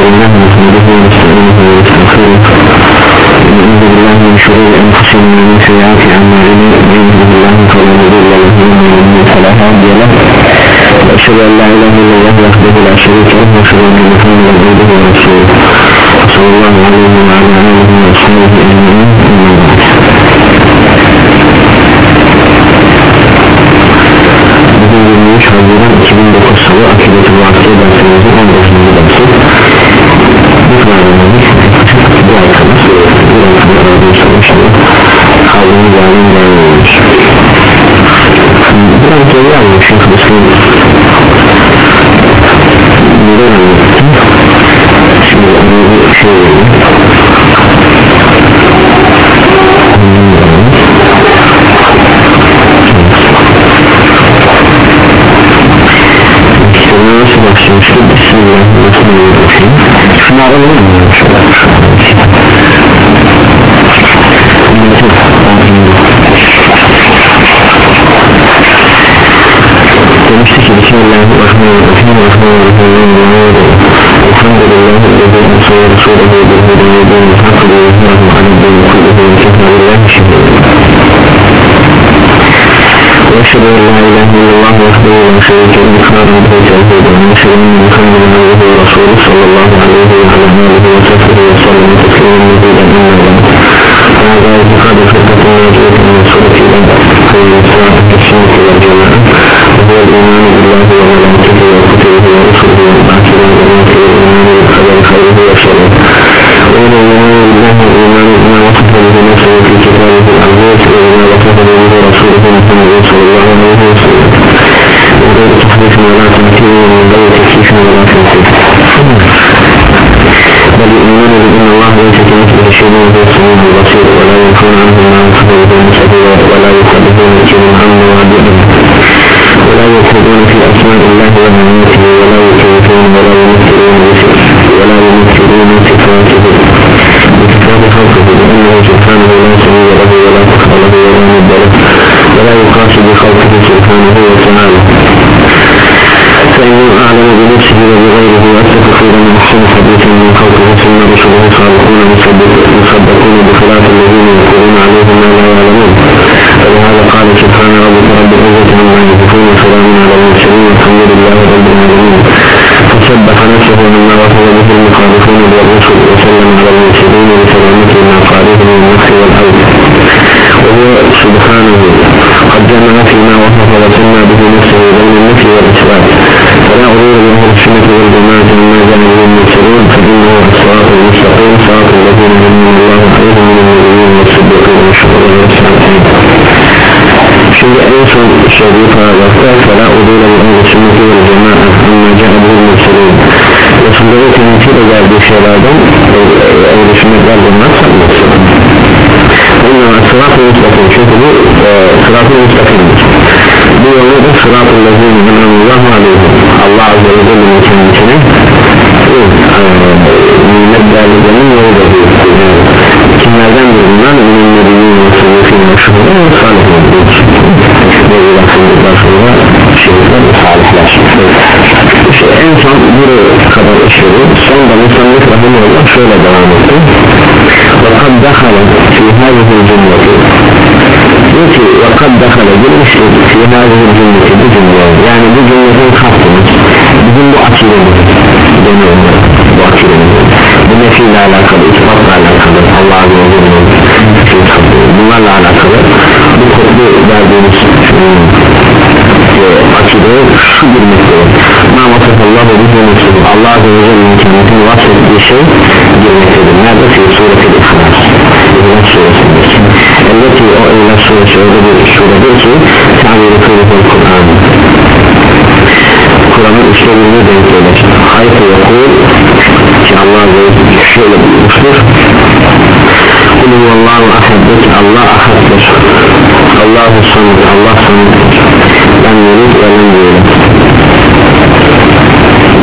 بالله من حمده ونستعينه ونستغفره ونعوذ بالله من شرور انفسنا ومن سيئات اعمالنا من يهده الله فلا مضل له ومن يضلل فلا هادي له واشهد ان لا اله الا الله وحده لا شريك له واشهد ان محمدا عبده ورسوله صلى الله عليه وعلى اله وصحبه اجمعين اما بعد Haziran 2009 Salı Akibet-i Vakti dersimizin 15. dersi bu programımız bu ay kadar Bu ay kadar olduğu için inşallah Kaldığımız yarın devam ediyoruz Biraz geri almış Şeyh Müslüm Neden anlattım Şimdi onu bir şey vereyim Kitabına başlamıştı? Bismillahirrahmanirrahim Şunu alalım mı? Demişti ki Bismillahirrahmanirrahim Rahmanirrahim Elhamdülillahi Lezi Musa ve Resulühü Bilhudu ve Bilhudu Hakkı Yuhmahu Aleyhi ve Kulluhu ve Kefalillahi Şehirli وأشهد أن لا إله إلا الله وحده لا شريك له إقرارا به توحيدا وأشهد أن محمدا عبده ورسوله صلى الله عليه وعلى آله وصحبه وسلم تسليما مزيدا أما بعد هذا فقد خطبت واجبة من سورة الساعة السنة والجماعة وهو الإيمان بالله وملائكته وكتبه ورسله والبعث بعد الموت والإيمان بالقدر خيره وشره وإلى الإيمان بالله والإيمان بما وصفه بنفسه في كتابه العظيم ولا ينفون عنه ما وصف به نفسه ولا يخالفون شيئا عن مواضعه ولا يخرجون في أسماء الله ومعامته ولا يكيفون ولا يمثلون ولا يمثلون صفاته بصفات خلقه لأنه سبحانه لا سميع له ولا فخر له ولا مد له ولا يقاس بخلقه سبحانه وتعالى فإنه أعلم بنفسه وبغيره وأتى كثيرا من أحسن حديثا من خلقه ثم رسله صادقون مصدقون بخلاف الذين يقولون عليهم ما لا يعلمون فلهذا قال سبحان ربك رب العزة عما يصفون وسلام على المرسلين والحمد لله رب العالمين فسبح نفسه مما وصف به المخالفون للرسل وسلم على المرسلين بسلامته ما قاله من النفس والأرض وهو سبحانه قد جمع فيما وصف وسمى به نفسه بين النفي والإثبات فلا أريد بأهل السنة والجماعة مما جاء به المرسلون فإنه الصراط المستقيم صراط الذين من الله عليهم من النبيين والصديقين والشهداء والصالحين Şimdi en son söylediği paragrafta فلا أريد بأهل السنة والجماعة مما جاء به المرسلون Resulleri temsil geldiği şeylerden ehl-i sünnetler bunlar sanmıyorsun Bunlar sırat-ı müstakim çünkü bu e, sırat-ı müstakimdir Bu yolu da sırat-ı lezîni minallahu aleyhi Allah azze ve celle'nin kendisine bu e, nimet değerlilerinin yoludur kimlerden bir bunlar minin nebiyyin ve sıvıfin ve şuhudun ve salihin ve ilahsızlıklar sonra şehirler ve salihler işte en son buraya kadar işledi sonra musallık rahimullah şöyle devam etti وقد دخل في هذه الجملة diyor ki yakad dakala girmiştir ki hazır cümleti bu cümle yani bu cümletin kastımız bizim bu akidemiz deniyor. Bu akidemiz bu nefiyle alakalı ispatla alakalı Allah'ın yolunun bunlarla alakalı bu toplu verdiğimiz şey, e, akideye şu girmektedir ma vasafallahu bize nefsidir Allah azze ve celle'nin kendisini vasfettiği şey girmektedir nerede? Suretil İhlas. İhlas suresinde elleti o İhlas suresi öyle bir suredir ki tabiri kıyıfın Kur'an. Kur'an'ın işlerine denk gelir hayfı yakul ki Allah Azze ve şöyle buyurmuştur Kul huvallahu ahaddir Allah ahaddir Allahu samad Allah samaddir Ben yerid ve ben yerid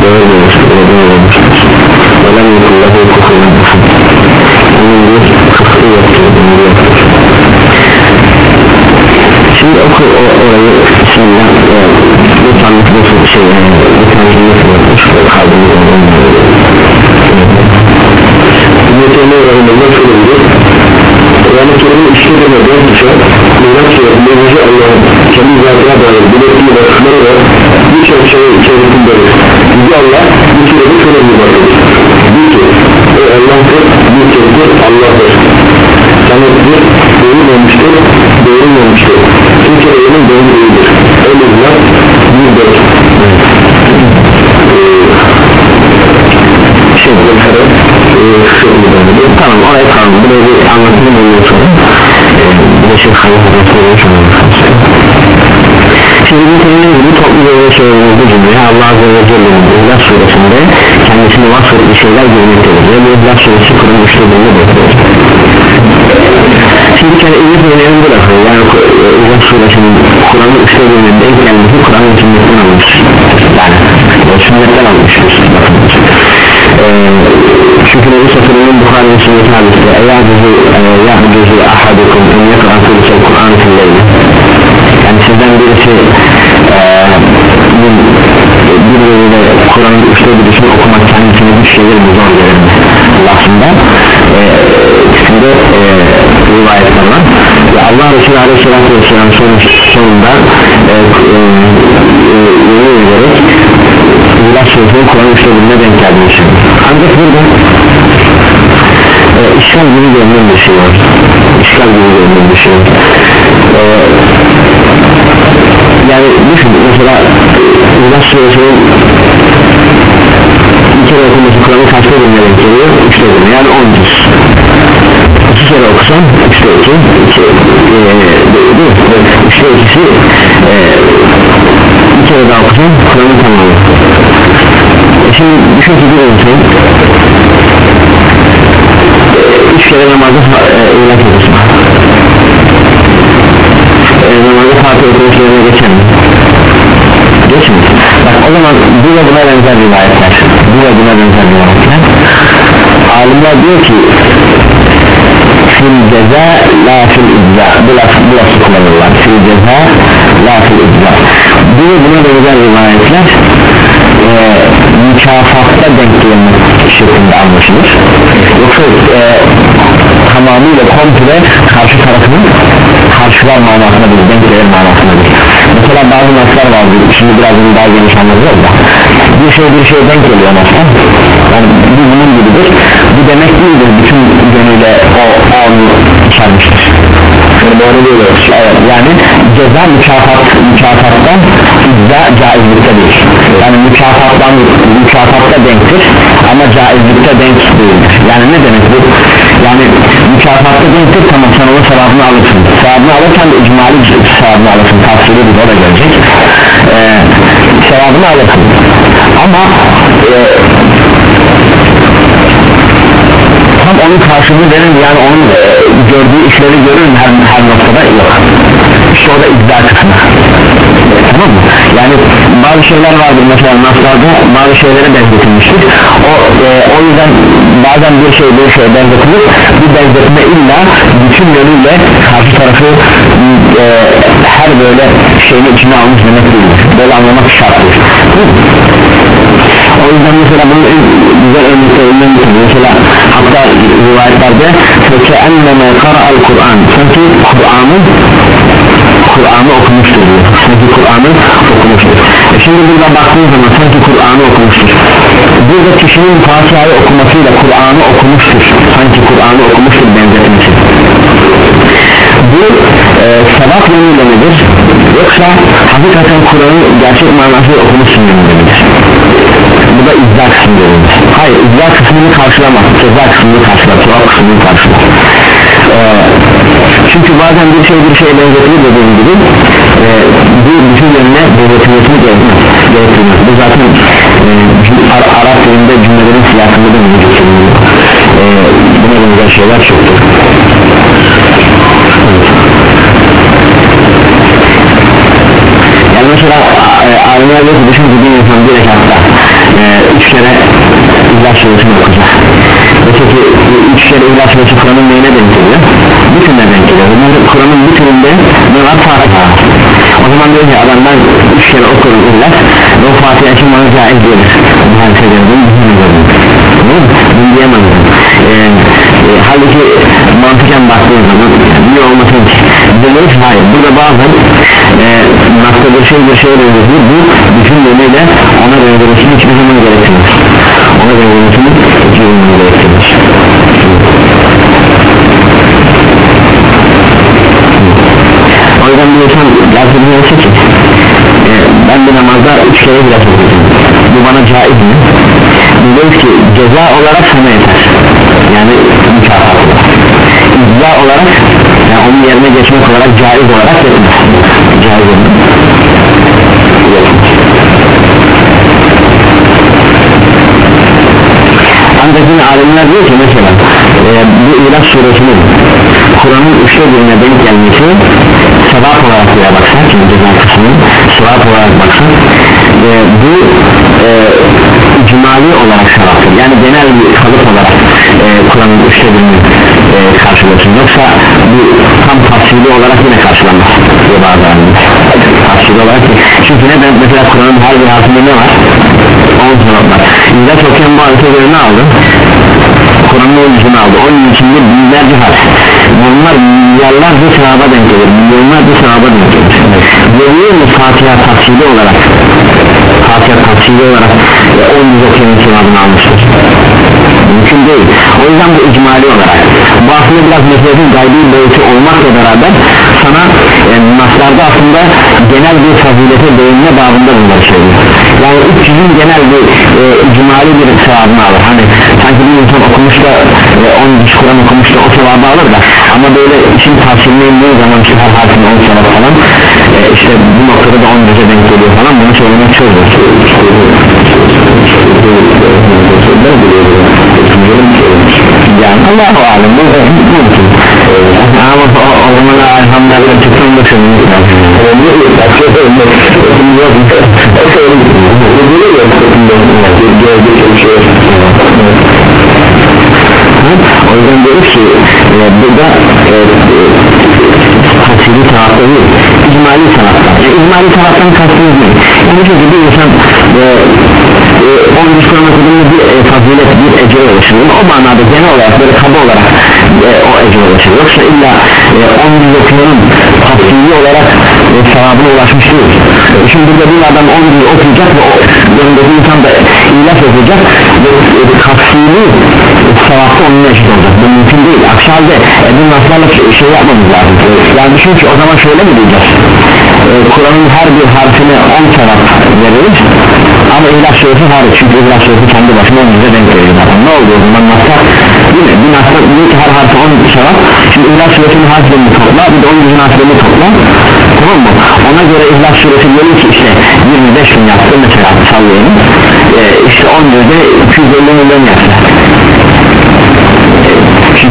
Görmemiştir ve görmemiştir Ve lem yukullahu kufuven ahad. Onun bir kıfrı yoktur yoktur Şimdi oku o, orayı şeyden e, bir tanesi nasıl şey yani bir tanesi nasıl yapmış kalbini Mütevne oranında soruldu Yani kelimin üçte de dört düşer Mirat sureti mevzu Allah'ın kendi zatına dair bilekliği ve kımarı ve bir çerçeve içerisindedir Yüce Allah bir kere bir şöyle bir bakıyor. Bir ki o Allah'tır bir tektir Allah'tır sanatçı doğru olmuştur doğru olmuştur. Kimse elinin doğru değildir. Öyle bunlar bir dört. Ee, Şimdi şey, bir kere e, tamam oraya kaldım. Buraya bir anlatımı buluyorsun ee, bir de şey kaybetmek istiyorsun ilgili topluca ve söylediğimiz bu cümleye Allah Azze ve Celle'nin İhlas suresinde kendisini vasfettiği şeyler görmektedir ve bu İhlas suresi işlediğini bekliyor Şimdi kere İhlas suresinin bu lafı yani İhlas suresinin Kur'an'ın işlediğinin denk gelmesi Kur'an'ın sünnetten almış. Yani o sünnetten almıştır ee, çünkü Nebi Satır'ın Bukhari ve Sünnet hadisinde eğer cüzü ya cüzü ahadukum en yakra kulisel Kur'an filleyli yani sizden birisi bir, bölümde Kur'an'ın üçte birisini okumak kendisine bir şeyler mi zor gelir mi lafında ikisinde e, rivayetler var ve Allah Resulü Aleyhisselatü Vesselam son, sonunda e, e, e, ederek İlah sözünün Kur'an üçte birine denk geldiğini ancak burada e, işgal gibi görünen bir şey var. İşgal gibi görünen bir şey var e, yani düşün mesela İlah suresinin bir kere okunması Kur'an'ın kaçta birine denk geliyor? Üçte birine yani on cüz iki kere okusan üçte iki, iki e, değil mi? üçte ikisi e, bir kere daha okusan Kur'an'ın tamamı e şimdi düşün ki bir insan e, üç kere namazı e, ilat edersin e, namazı okumuş yerine geçer mi? geçmez bak o zaman bu ve buna benzer rivayetler. Bu ve buna benzer rivayetler. Alimler diyor ki fil ceza la fil icza. Bu laf, bu lafı kullanırlar. Fil ceza la fil icza. Bu ve buna benzer rivayetler e, mükafatta denk gelmek şeklinde anlaşılır. Yoksa e, tamamıyla komple karşı tarafının karşılar manasına değil denk gelir manasına değil. Mesela bazı naslar vardır şimdi biraz bunu daha geniş anlatacağız da. Bir şey bir şey denk geliyor nasla yani bu bunun gibidir. Bu demek değildir bütün gönüyle o, o onu içermiştir. Evet, yani ceza mükafat mükafattan iddia caizlikte değil. Yani mükafattan mükafatta denktir ama caizlikte denk değildir. Yani ne demek bu? Yani mükafatta denktir tamam sen onun sevabını alırsın. Sevabını alırken de icmali sevabını alırsın. Tavsiyeli bir o gelecek. Ee, sevabını alırsın. Ama e, tam onun karşılığını verir yani onun e, gördüğü işleri görür her, her noktada yok işte o da iddia kısmı tamam mı? yani bazı şeyler vardır. Mesela naslarda bazı şeylere benzetilmiştir. O, e, o yüzden bazen bir şey bir şeye benzetilir. Bu benzetme illa bütün yönüyle karşı tarafı e, her böyle şeyin içine almış demek değildir. Böyle anlamak şarttır. O yüzden mesela bunu güzel örneklerinden getiriyor mesela hatta rivayetlerde enneme kara'al Kur'an. Sanki Kur'an'ı Kur'an'ı okumuştur diyor. Sanki Kur'an'ı okumuştur. E şimdi burada baktığın zaman sanki Kur'an'ı okumuştur. Burada kişinin Fatiha'yı okumasıyla Kur'an'ı okumuştur. Sanki Kur'an'ı okumuştur benzetmesi bu e, sevap yönüyle midir yoksa hakikaten Kur'an'ı gerçek manasıyla okumuşsun yönüyle midir bu da iddia kısmı hayır iddia kısmını karşılamaz. Ceza kısmını karşılar sevap kısmını karşılar. Ee, çünkü bazen bir şey bir şeye benzetilir dediğim gibi. E, bu bütün yönüne benzetilmesini gerektirmez bu zaten e, Ar Arap dilinde cümlelerin siyasında da mevcut e, buna benzer şeyler çoktur yani mesela alimler diyor ki düşün bir insan bir rekatta e, üç kere İhlas suresini okuyacak Mesela ki üç kere suresi Kur'an'ın neyine denk Bütününe denk geliyor Kur'an'ın bütününde ne var? Fatiha O zaman diyor ki adam ben üç kere okurum İhlas ve o Fatiha için bana caiz gelir hadise gelir bunu diyemem. E, e, halbuki mantıken baktığın zaman niye olmasın ki? Demek hayır burada bazen e, nakta bir şey bir şey benzetiyor bu bütün yönüyle ona benzemesini hiçbir zaman gerektirmez. Ona benzemesini hiçbir zaman gerektirmez yüzden bir insan lazım olsa ki e, ben bir namazda üç kere biraz okuyacağım bu bana caiz mi? Diyoruz ki ceza olarak sana yeter. Yani mükafat olarak iddia olarak yani onun yerine geçmek olarak caiz olarak yapılır caiz olur ancak yine alimler diyor ki mesela e, bu İlaç suresinin Kur'an'ın üçte birine denk gelmesi sevap olarak bile baksak şimdi ceza kısmı sevap olarak baksak e, bu e, icmali olarak sevaptır yani genel bir kalıp olarak e, Kur'an'ın üçte birini e, karşılasın yoksa bu tam tafsili olarak yine karşılanmaz diyor bazı tafsili olarak çünkü neden mesela Kur'an'ın her bir harfinde ne var? 10 sevap var. İlaç okuyan bu harfe göre ne aldı? Kur'an'ın oyuncusunu aldı. Onun içinde binlerce harf bunlar milyarlarca sevaba denk gelir. Milyonlarca sevaba denk gelir. Görüyor mu Fatiha tafsili olarak? Fatiha tafsili olarak e, 10 yüz okuyanın sevabını almıştır mümkün değil. O yüzden bu icmali olarak. Bu aslında biraz meselelerin gaybi boyutu olmakla beraber sana e, naslarda aslında genel bir fazilete değinme babında bunları söylüyor. Yani 300'ün genel bir e, icmali bir sevabını alır. Hani sanki bir insan okumuş da e, 10 yüz Kur'an okumuş da o sevabı alır da. Ama böyle işin tavsiyeline indiği zaman işte her harfine 10 sevap falan e, işte bu noktada da 10 yüze denk geliyor falan bunu söylemek çok zor. Yani Allahu alem bu mümkün ama o, o zaman elhamdülillah çıksın da lazım o yüzden diyoruz ki e, burada e, tasiri sanatta değil icmali sanatta yani icmali sanattan kastımız ne? yani çünkü bir insan e, e, 10 Müslüman okuduğunda bir e, fazilet bir ecre ulaşır. O manada genel olarak böyle kaba olarak e, o ecre ulaşır yoksa illa e, 10 yüz okuyanın tafsili olarak e, sevabına ulaşmış değil. E, şimdi burada bir adam 10 yüz okuyacak ve o yanındaki insan da ilah okuyacak ve e, tafsili sevapta onun eşit olacak. Bu mümkün değil. Aksi halde e, bu naslarla şey yapmamız lazım. Yani düşün ki o zaman şöyle mi diyeceğiz? E, Kur'an'ın her bir harfine 10 sevap veririz ama ilah suresi hariç. Çünkü ilah suresi kendi başına 10 yüze denk geliyor. Ne oluyor o zaman naslar yine bir naslar diyor ki her harfi 10 sevap şimdi ilah suresinin harflerini topla bir de 10 yüzün harflerini topla. Tamam mı? Ona göre ilah suresi diyelim ki işte 25 bin yaptı mesela sallayalım. E, işte 10 yüzde 250 milyon yaptı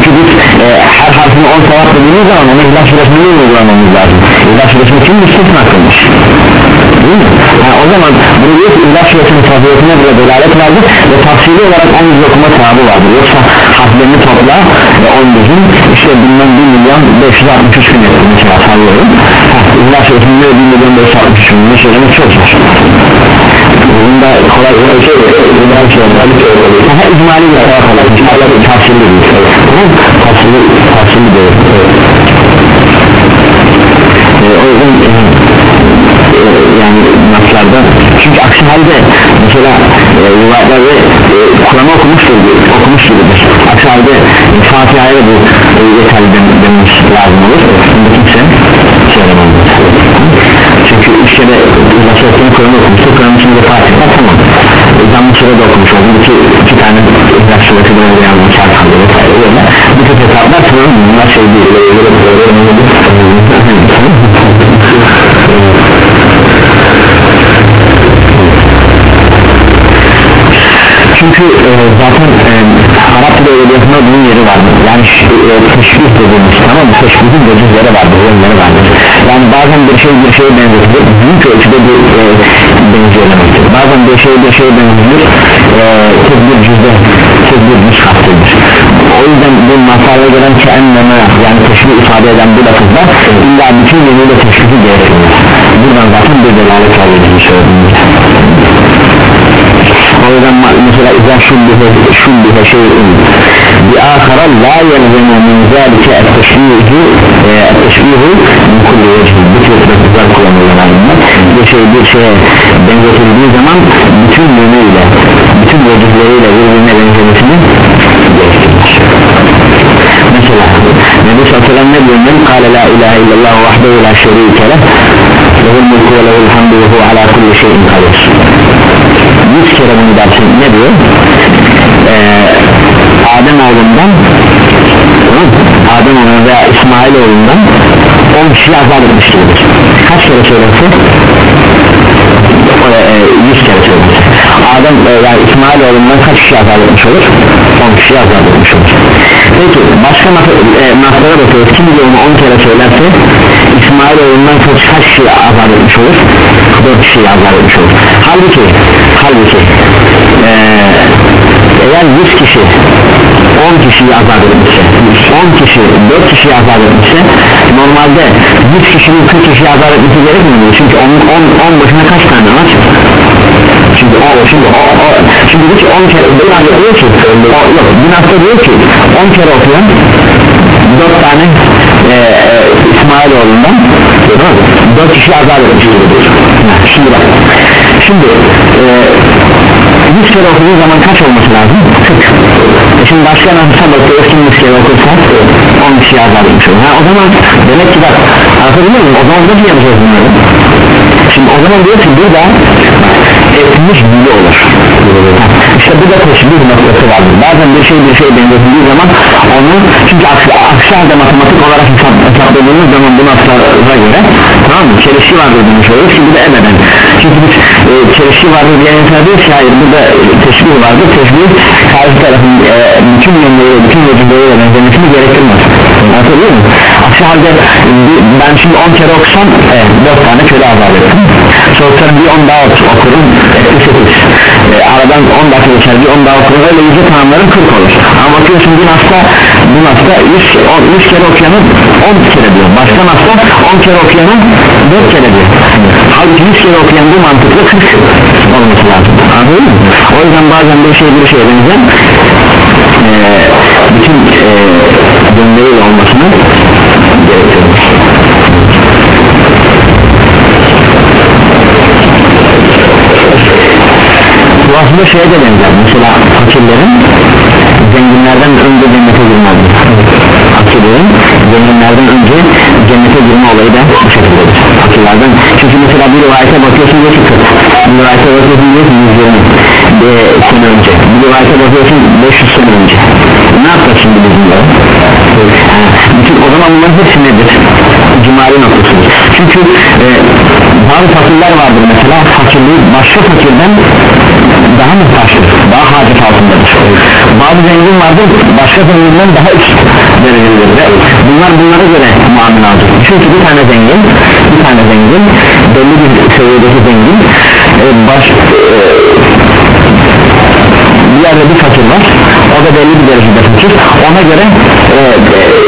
çünkü e, her harfini 10 sevap dediğimiz zaman onu ilah suresini uygulamamız lazım? İlah suresini kim müstesna kılmış? Değil mi? Ha, o zaman bunu diyor ki ilah suresinin faziletine bile delalet vardır ve tafsili olarak 10 yüz okuma sevabı vardır. Yoksa harflerini topla ve 10 yüzün işte bundan 1 milyon 563 bin mesela sallıyorum ilah suresinin 1 milyon 563 bin söylemek çok zor bunda kolay bir şey bundan şey daha icmali bir tafsili değil. Tamam tafsili tafsili değil. Ee, o yüzden e, e, yani naslarda çünkü aksi halde mesela e, rivayetlerde e, Kur'an'ı okumuştur okumuş gibidir aksi halde e, Fatiha'ya da bu e, yeterli denilmiş lazım olur. Bunda kimse söylemez çünkü üç kere Resulü'nün Kur'an'ı okumuştur Kur'an'ın içinde Fatiha tamam. Zammı sırada okumuş oldu iki, iki tane İhlas suresi oraya yazmış çarpıldı vesaire öyle bu tip hesaplar tamam bunlar şey değil. Çünkü e, zaten e, Arap dili edebiyatında bunun yeri vardır yani e, teşbih dediğimiz tamam mı? Teşbihin vecihleri vardır yönleri vardır yani bazen bir şey bir şeye benzetilir. Büyük ölçüde bir e, benziyor. Demektir bazen bir şey bir şeye benzetilir. E, tek bir cüzde tek bir cüz o yüzden bu masaya gelen ki enneme yani teşbih ifade eden bu lafızda illa bütün yönüyle teşbihi gerektirir buradan zaten bir delalet alıyoruz söylediğimizde o yüzden mesela izah şubbihe şubbihe şeyin bir ahara la yelzemu min zâlike etteşbihu etteşbihu min kulli vecih bu tür pratikler kullanılır alimler bir şey bir şeye benzetildiği zaman bütün yönüyle bütün vecihleriyle birbirine benzemesini mesela Nebi Sallallahu ne diyor? Men kâle la ilahe illallah vahdehu la şerike leh lehul mulku ve lehul hamdu ve hu ala kulli şeyin kadir yüz kere bunu dersin ne diyor? Ee, Adem oğlundan Adem oğlundan veya İsmail oğlundan 10 kişi azal etmiştir kaç kere söylesi ee, e, 100 kere söylesi Adem veya İsmail oğlundan kaç kişi azal etmiş olur? 10 kişi azal etmiş olur. Peki başka maslara e, bakıyoruz. Kim bilir onu 10 kere söylerse İsmail oğlundan kaç, kişi azal etmiş olur? 4 kişi azal etmiş olur halbuki halbuki e, eğer 100 kişi 10 kişiyi azat etmişse 10 kişi 4 kişiyi azat etmişse normalde 100 kişinin 40 kişiyi azat etmesi gerekmiyor çünkü 10, 10, 10 başına kaç tane var? şimdi o şimdi o, o şimdi hiç 10 kere hafta diyor ki o, yok hafta diyor ki 10 kere okuyan 4 tane e, e, İsmailoğlu'ndan 4 kişi azat etmiş. Şimdi bak şimdi e, 100 kere okuduğu zaman kaç olması lazım? 40 e şimdi başka nasılsa bakıyor kim 100 kere okursa 10 kişi azat etmiş olur ha, o zaman demek ki bak anlatabiliyor muyum? o zaman ne diyeceğiz bunları? şimdi o zaman diyor ki burada etmiş bile olur işte bu da teşbih noktası vardır. Bazen bir şey bir şey benzetildiği zaman onu çünkü aksi, aksi halde matematik olarak hesap, hesapladığımız zaman bu noktalara göre tamam mı? Çelişki vardır demiş oluyoruz ki bu da ebeden. Çünkü biz e, çelişki vardır diye insan diyor ki hayır burada teşbih vardır. Teşbih karşı tarafın e, bütün yönleriyle bütün vecilleriyle benzemesini gerektirmez. Anlatabiliyor muyum? aksi halde ben şimdi 10 kere okusam e, 4 tane köle azat ettim. Sonra bir 10 daha okurum etti 8 aradan 10 dakika geçer bir 10 daha okurum öyle yüzde tamamlarım 40 olur. Ama bakıyorsun bir hasta bu hasta 100, 100 kere okuyanın 10 kere diyor. Başka hasta 10 kere okuyanın 4 kere diyor. Halbuki 100 kere okuyan bu mantıkla 40 olması lazım. Anladın mı? o yüzden bazen bir şey bir şey benzer e, bütün e, dönmeleriyle olmasını gerekiyor aslında şeye de benzer. Mesela fakirlerin zenginlerden önce cennete girme olayı. Fakirlerin zenginlerden önce cennete girme olayı da bu şekildedir fakirlerden. Çünkü mesela bir rivayete bakıyorsun diyor ki bir rivayete bakıyorsun diyor ki 120 sene önce. Bir rivayete bakıyorsun 500 sene önce. Ne yapacak şimdi bizim de bütün o zaman bunların hepsi nedir? Cumali noktasıdır çünkü e, bazı fakirler vardır mesela fakirliği başka fakirden daha muhtaçtır daha hacet altındadır. Bazı zengin vardır başka zenginden daha üst derecededir bunlar bunlara göre muamele alacak çünkü bir tane zengin bir tane zengin belli bir seviyedeki zengin e, baş, e, bir yerde bir fakir var o da belli bir derecede fakir ona göre e, e,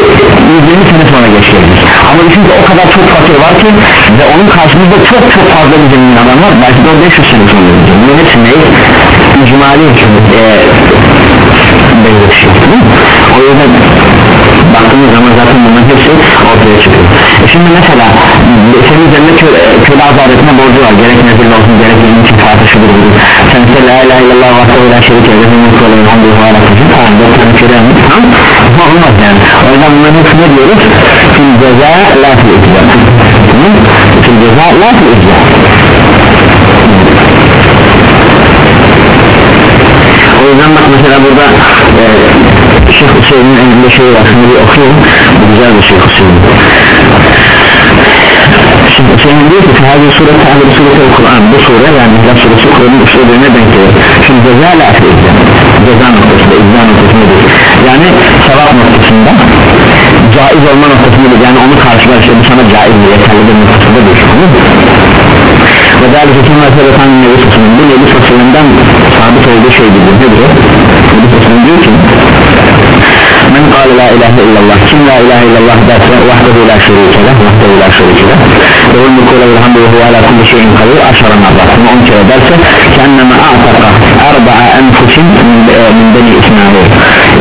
120 sene sonra geçirebilir ama ki o kadar çok fakir var ki ve onun karşımızda çok çok fazla bir zengin adam var. Belki de o 500 sene sonra bunun hepsi ne? icmali e, benzetişi o yüzden baktığımız zaman zaten bunların hepsi ortaya çıkıyor. E şimdi mesela senin üzerinde köle, köle azar etme borcu var. Gerek nezirli olsun gerek benim için tartışılır sen ise la ilahe illallah vahdehu la şerike ve hümmet kolayın hamdülü ve alakası tamam dört tane köle yapmış tamam. Ama olmaz yani. O yüzden bunların hepsine diyoruz? Fil ceza la fil fil ceza la fil icra o yüzden bak mesela burada e, Şeyh Hüseyin'in elinde şey var şimdi bir okuyayım. Güzel bir Şeyh Hüseyin. Şimdi Hüseyin diyor ki Fihâzi suret Fihâzi sureti Kur'an bu sure yani İhlas suresi Kur'an'ın usulüne denk gelir şimdi ceza la afiyetler ceza noktasında icra noktasında yani sevap noktasında caiz olma noktasında değil yani onu karşılar işte bu sana caiz bir yeterli bir noktasında değil ve derlik için meseletan nebi sasının bu nebi sasılından sabit olduğu şey gibi nedir o? nebi sasının diyor ki men kâle la ilahe illallah kim la ilahe illallah derse vahdehu la şerike leh vahdehu la şerike leh ve ul mülkü ve elhamdülü ve ala kulli şeyin kadir aşara marrat bunu on kere derse kendime a'taka erba'a enfusin min beni İsmail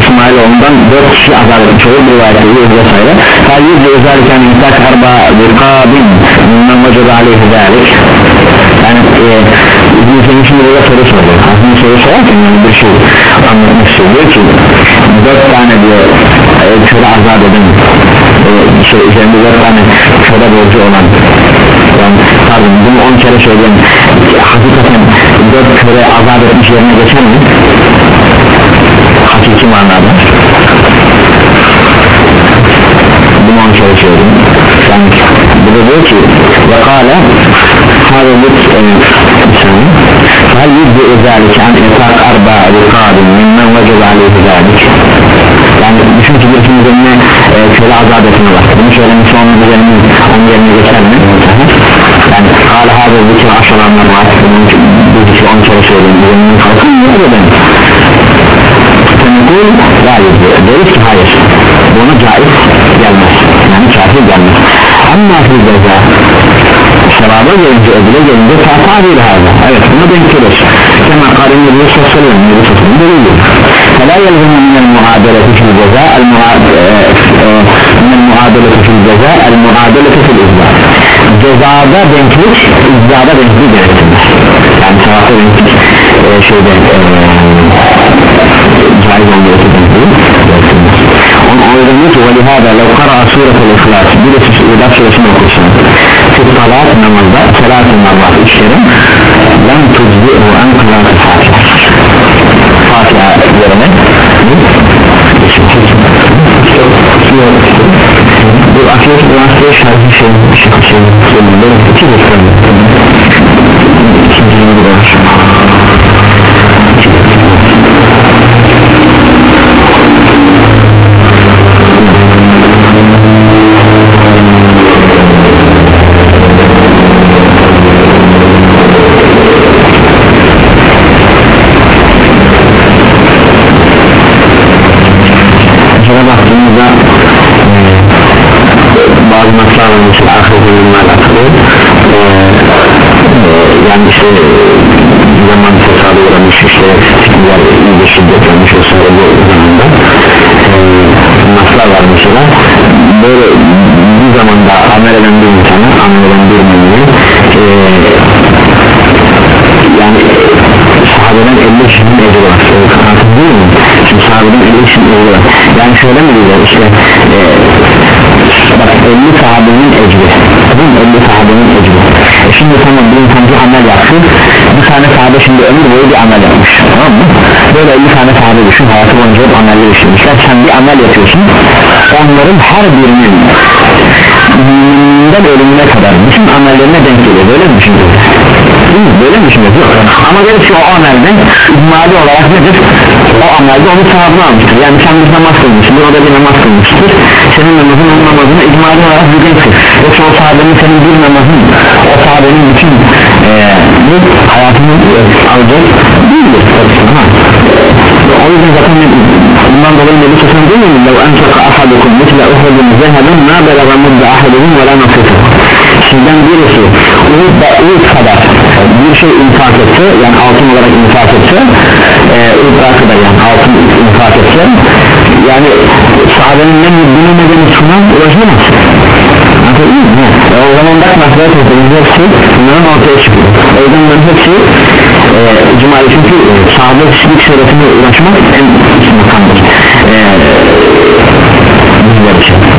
İsmail ondan dört kişi azar etmiş olur bir rivayette yüz vesaire fayyüz ve özerken intak erba'a virkabin mimmen vecebe aleyhi zalik yani e, İbn-i Seyyid şimdi burada soru soruyor aslında soru sorarken yani bir şey anlatmak istiyor diyor ki dört tane diyor e, köle azat eden e, şey, üzerinde 4 tane hani soda borcu olan yani, pardon bunu 10 kere söyleyeyim. Hakikaten 4 kere azap etmiş yerine geçer mi? hakiki manada. Bunu 10 kere söyleyeyim. Yani, bu da diyor ki ve kâle hâlelik insanı hal yüzde özellik an etak arba rikâbin mimmen vecez aleyhi zâlik yani düşün ki bir üzerine e, köle azat etme var. Bunu söylemiş onun üzerine onun yerine geçer mi? yani hala hazır bu tür aşılanlar var. Bunun için bu kişi onu çalışıyorum bunun halkı niye ödem? Temkul caiz deriz ki hayır buna caiz gelmez. Yani kafir gelmez. Ama fi ceza sevaba gelince ödüle gelince tatabir hazır evet buna denk gelir. Kemal karim nebi sallallahu aleyhi ve sellem nebi sallallahu aleyhi فلا يلزم من المعادلة في الجزاء آه، من المعادلة في الجزاء المعادلة في الإجزاء جزادة بنتج إجزادة بنتج يعني سواقه آه، بنتج آه، ولهذا لو قرأ سورة الإخلاص بلسف إضافة شنو كشن في الصلاة نمضى ثلاث مرات الشرم لم تجزئه أن قرأ الفاتحة. Fatiha yerine bu akiyet üniversiteye şarjı şey şey şey sonunda iki reklam ikinci yılı var Şöyle bazı naslar var mesela ahiret ürünler alakalı. E, e, yani işte zaman fesada uğramış işte fikirler iyice şiddetlenmiş vesaire bu zamanda. E, naslar var mesela. Böyle bir zamanda amel bir insana amel bir mümini e, yani sahabeden 50 kişinin ecri var. Anlatın değil mi? şimdi sahabeden 50 kişinin ecri yani şöyle mi diyor işte e, bak 50 sahabenin ecri. Değil mi? 50 sahabenin ecri. E şimdi tamam bir insan bir amel yaptı. Bir tane sahabe şimdi ömür boyu bir amel yapmış. Tamam mı? böyle 50 tane sahabe düşün hayatı boyunca hep ameller işlemişler. Sen bir amel yapıyorsun onların her birinin müminden ölümüne kadar bütün amellerine denk geliyor. Böyle mi düşünüyorsun? böyle mi düşünüyorsun? ama der ki o amelden icmali olarak nedir? o amelde onun sahabını almıştır yani sen bir namaz kılmışsındır o da bir namaz kılmıştır senin namazın onun namazına icmali olarak düzeytir yoksa o sahabenin senin bir namazın o sahabenin bütün e, hayatını alacak değildir ha. o yüzden zaten bundan dolayı Nebi Sassan değil mi? لو أنفق أحدكم مثل أحد ذهبا ما بلغ مد أحدهم ولا نصفه sizden birisi da Uhud kadar bir şey infak etse yani altın olarak infak etse e, Uhud'a kadar yani altın infak etse yani sahabenin ne muddunu ne de mutsuna ulaşamaz anladın mı? E, o zaman bak nasıl toplayınca hepsi bunların ortaya çıkıyor. O yüzden bunların hepsi e, icmali çünkü e, sahabe kişilik şerefine ulaşmak en üst makamdır. E, bizler için e,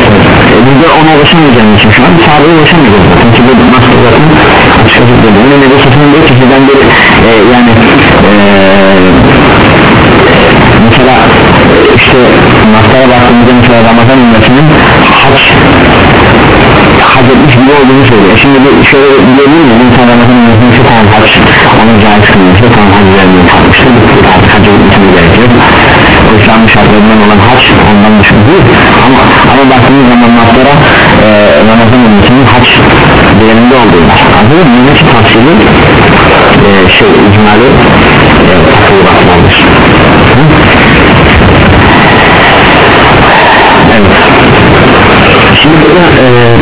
de ona ulaşamayacağımız için şu an sahabeye ulaşamayacağız çünkü bu nasıl zaten? Açık açık dedi bunu Nebi Sassan'ın diyor ki sizden biri e, yani e, mesela işte naslara baktığımızda mesela Ramazan ümmetinin hac hac etmiş gibi olduğunu söylüyor. Şimdi bir şöyle diyebilir miyim insan Ramazan ümmetinin şu tamam hac onun caiz kılmıştı tamam hac vermeyi kalmıştı bu hacca gitmesine gerekiyor o İslam'ın şartlarından olan hac ondan değil. Ama, ama baktığımız zaman naslara e, Ramazan ümmetinin hac değerinde olduğunu anladın? Yine ki tavsiyeli e, şey icmali e, takılı bakmalıdır evet. Şimdi burada e,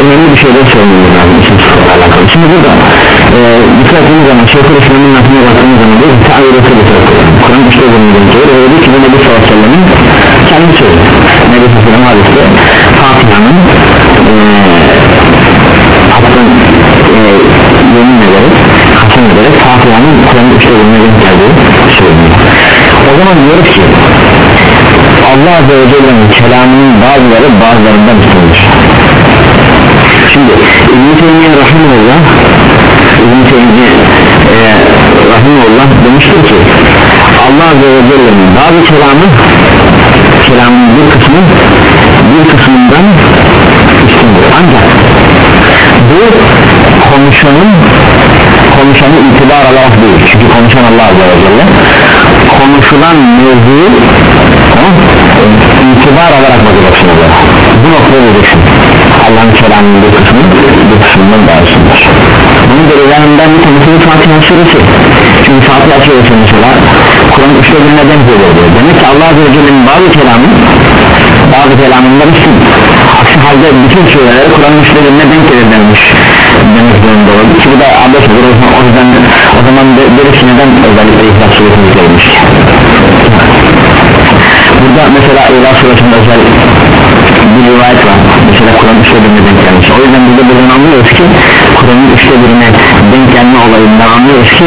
önemli bir şeyler söylememiz lazım ikinci soruyla alakalı. Şimdi burada e, dikkat ettiğimiz zaman Şeyhül İslam'ın lafına baktığımız zaman diyor ki ta'ayir Resulü Kur'an işte zaman gelir ve dedi ki bu Nebi sallallahu aleyhi ve sellem'in kendi sözü Nebi sallallahu aleyhi ve sellem hadiste Fatiha'nın e, hatta e, yemin ederek kasem ederek Fatiha'nın Kur'an'ın işte bölümüne denk geldiği söyleniyor. O zaman diyoruz ki Allah Azze ve Celle'nin kelamının bazıları bazılarından tutulmuş şimdi İbn-i Teymiye Rahimullah İbn-i Teymiye e, Rahimullah demiştir ki Allah Azze ve Celle'nin bazı kelamı kelamın bir kısmı bir kısmından üstündür. Ancak bu konuşanın konuşanı itibar alarak değil çünkü konuşan Allah Azze ve Celle sorulan mevzuyu itibar alarak bakacaksın bu noktaya vereceksin Allah'ın kelamının bir kısmı bir kısmından bağırsınlar bunun delillerinden bir tanesi Fatiha suresi. Çünkü Fatiha suresi mesela Kur'an üçte birine denk geliyor demek ki Allah Azze ve Celle'nin bazı kelamı bazı kelamından üstün aksi halde bütün sureleri Kur'an'ın üçte birine denk gelir denmiş demek zorunda olur ki bu da abes olur. O yüzden o zaman birisi neden özellikle İhlas suresini yüklemiş burada mesela İhlas suresinde özel bir rivayet var. Mesela Kur'an üçte birine denk gelmiş. O yüzden burada buradan anlıyoruz ki Kur'an'ın üçte birine denk gelme olayından anlıyoruz ki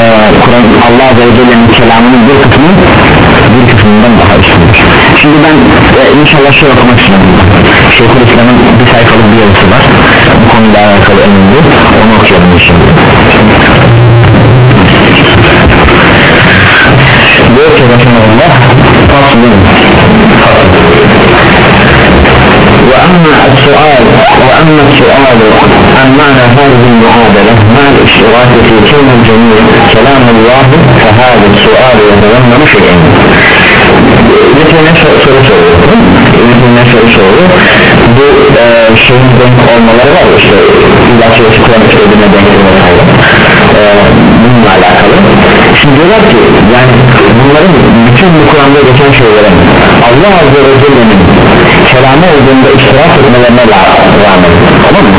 e, Kur'an Allah Azze ve Celle'nin kelamının bir kısmı bir kısmından daha üstündür. Şimdi ben e, inşallah şey okumak istiyorum. Şeyhülislam'ın bir sayfalık bir yazısı var. Bu konuyla alakalı önemli. Onu okuyalım inşallah وأما السؤال وأما السؤال عن معنى هذه المعادلة مع الاشتراك في كون الجميع كلام الله فهذا السؤال يتضمن شيئين Yetine soru soruyor Yetine soru soruyor Bu e, şeyin denk olmaları var işte İlaç ve Kur'an söylediğine denk olmaları e, Bununla alakalı Şimdi diyorlar ki yani bunların bütün bu Kur'an'da geçen şeylerin Allah Azze ve Celle'nin kelamı olduğunda iştirak etmelerine rağmen tamam mı?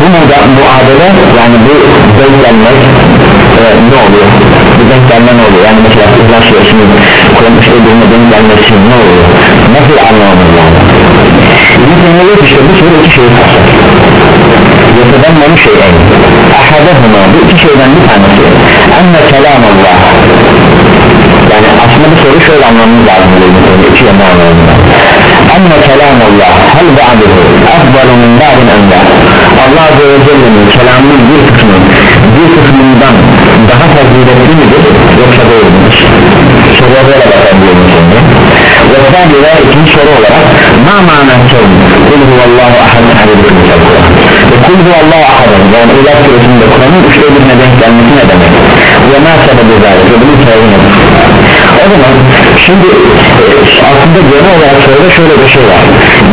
Bu muda, muadele yani bu denk gelmek e, ne oluyor? Bu denk gelme ne oluyor? Yani mesela İhlas Suresinin Kur'an işlediğine denk gelmesi ne oluyor? Nasıl anlamamız yani? İbn Teymiye işte bu soru iki şeyi kapsar Yeteden şey en Ahadahuma bu iki şeyden bir tanesi Enne kelam Allah yani aslında bu soru şöyle anlamamız lazım iki yönde anlamamız Enne kelam Allah hel ba'duhu afdalu min ba'din enda Allah Azze ve Celle'nin kelamının bir kısmı bir kısmından daha faziletli midir yoksa değil midir soruya böyle bakabiliyorum şimdi. Ve sen de ikinci soru olarak ma mana kevm? Kul huvallahu ahad hadidiküm ve kul huvallahu ahad yani ilah suresinde Kur'an'ın üçte birine denk gelmesi ne demek? Ve ma sebebi zalik ve bunun sebebi nedir o şimdi aslında genel olarak soruda şöyle bir şey var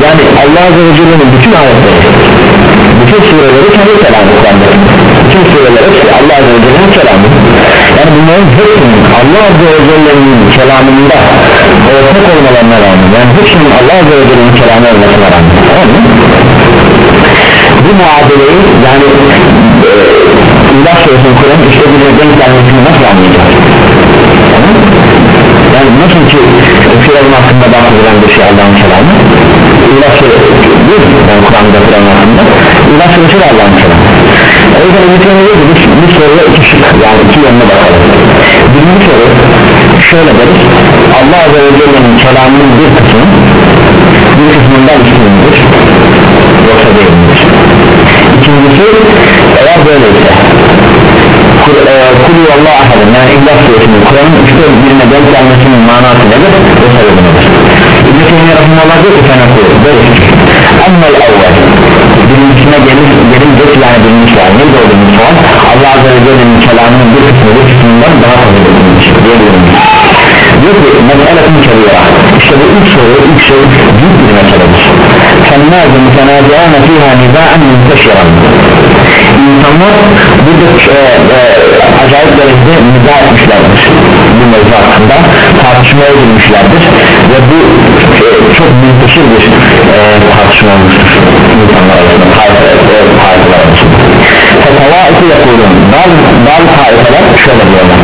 yani Allah Azze ve Celle'nin bütün ayetleri bütün sureleri kendi kelamı bütün sureler hepsi Allah Azze ve Celle'nin kelamı yani bunların hepsinin Allah Azze ve Celle'nin kelamında ortak olmalarına rağmen yani hepsinin Allah Azze ve Celle'nin kelamı olmasına rağmen tamam mı? bu muadeleyi yani e, İlah Suresinin Kur'an işte bir denk gelmesini nasıl anlayacağız? Yani nasıl ki Firavun hakkında bahsedilen bir şey Allah'ın kelamı? İlah Suresi yani Kur'an'da Firavun hakkında. İlah Suresi de Allah'ın kelamı. O yüzden tane diyor ki bir, bir soruya iki şık yani iki yönüne bakalım. Birinci soru şöyle deriz Allah Azze ve Celle'nin kelamının bir kısmı bir kısmından üstündür yoksa değildir ikincisi eğer böyleyse kulü Allah ahadın yani İhlas suresinin Kur'an'ın üçte birine denk gelmesinin manası nedir? o sebebi nedir? İbn-i Teymiye Rahimullah diyor ki sen okuyor böyle Emmel evvel. Birincisine gelir, gelince yani birinci sual neydi o birinci sual? Allah Azze ve Celle'nin kelamının bir kısmı bir kısmından daha fazla edilmiş diyebilirim. Diyor ki meseletin kebira işte bu ilk soru ilk şey büyük bir meseledir. Fennâzı mütenâziâne fîhâ nizâen münteşiran insanlar burada e, e, acayip derecede nida etmişlerdir. Bu mevzu hakkında tartışmaya girmişlerdir ve bu e, çok münteşir bir e, tartışma olmuştur insanlar arasında arasında. Fetavâiti yakulun bazı, bazı taifeler şöyle diyorlar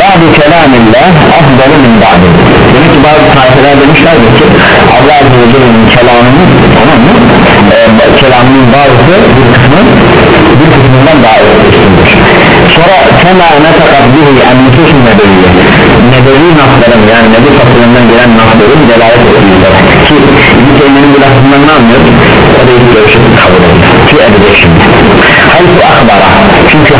bazı kelamillah afdalı min ba'di. Demek ki bazı taifeler demişlerdir ki Allah Azze ve Celle'nin kelamının tamam mı? e, kelamının bazısı bir kısmı bir kısmından daha üstündür. Sonra kema netakat bihi en nüfusun nebeviye nebevi nasların yani nebi fasılından gelen nasların delalet ediyorlar. Ki İbn Teymiye'nin bu lafından ne anlıyor? O da ilk görüşü kabul ediyor ki edecek şimdi. Hayfu akbara. Çünkü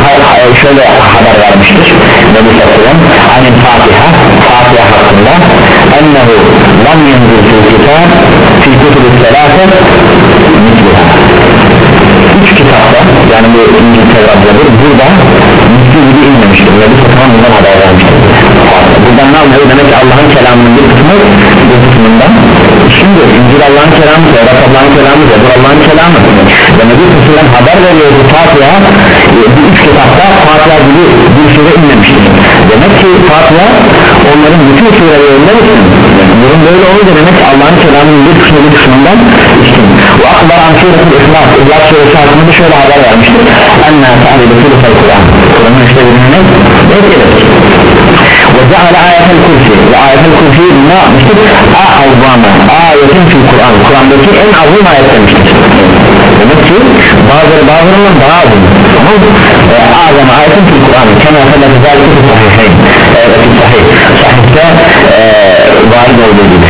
şöyle haber vermiştir Nebi Sallam anin Fatiha Fatiha hakkında ennehu lam yenzil fil kitab fi kutubu selase yani bu İngiliz Tevrat'tadır burada misli gibi inmemiştir. Nebi Sallam bundan haber vermiştir burada almıyor demek ki Allah'ın kelamının bir kısmı bir kısmından şimdi İncil Allah'ın kelamı Tevrat Allah'ın kelamı Zebur Allah'ın kelamı demek bir kısmından haber veriyor bu Fatiha e, bu üç kitapta Fatiha gibi bir sure inmemiştir demek ki Fatiha onların bütün surelerinde üstün. Durum böyle olunca demek ki Allah'ın kelamının bir kısmı bir kısmından üstün. Bu akbar an suretul İhlas İhlas suresi hakkında da şöyle haber vermiştir. Enna sulusal Kur'an. Kur'an'ın işte birbirine denk gelir ve ceale ayetel kursi ve ayetel kursi ne yapmıştır? a'azzama ayetin fil Kur'an Kur'an'daki en azim ayet ki bazıları bazılarından daha azim ama e, azam ayetin fil Kur'an kema fedef zâlike fi sahihayn sahih. Sahihte e, varid olduğu gibi.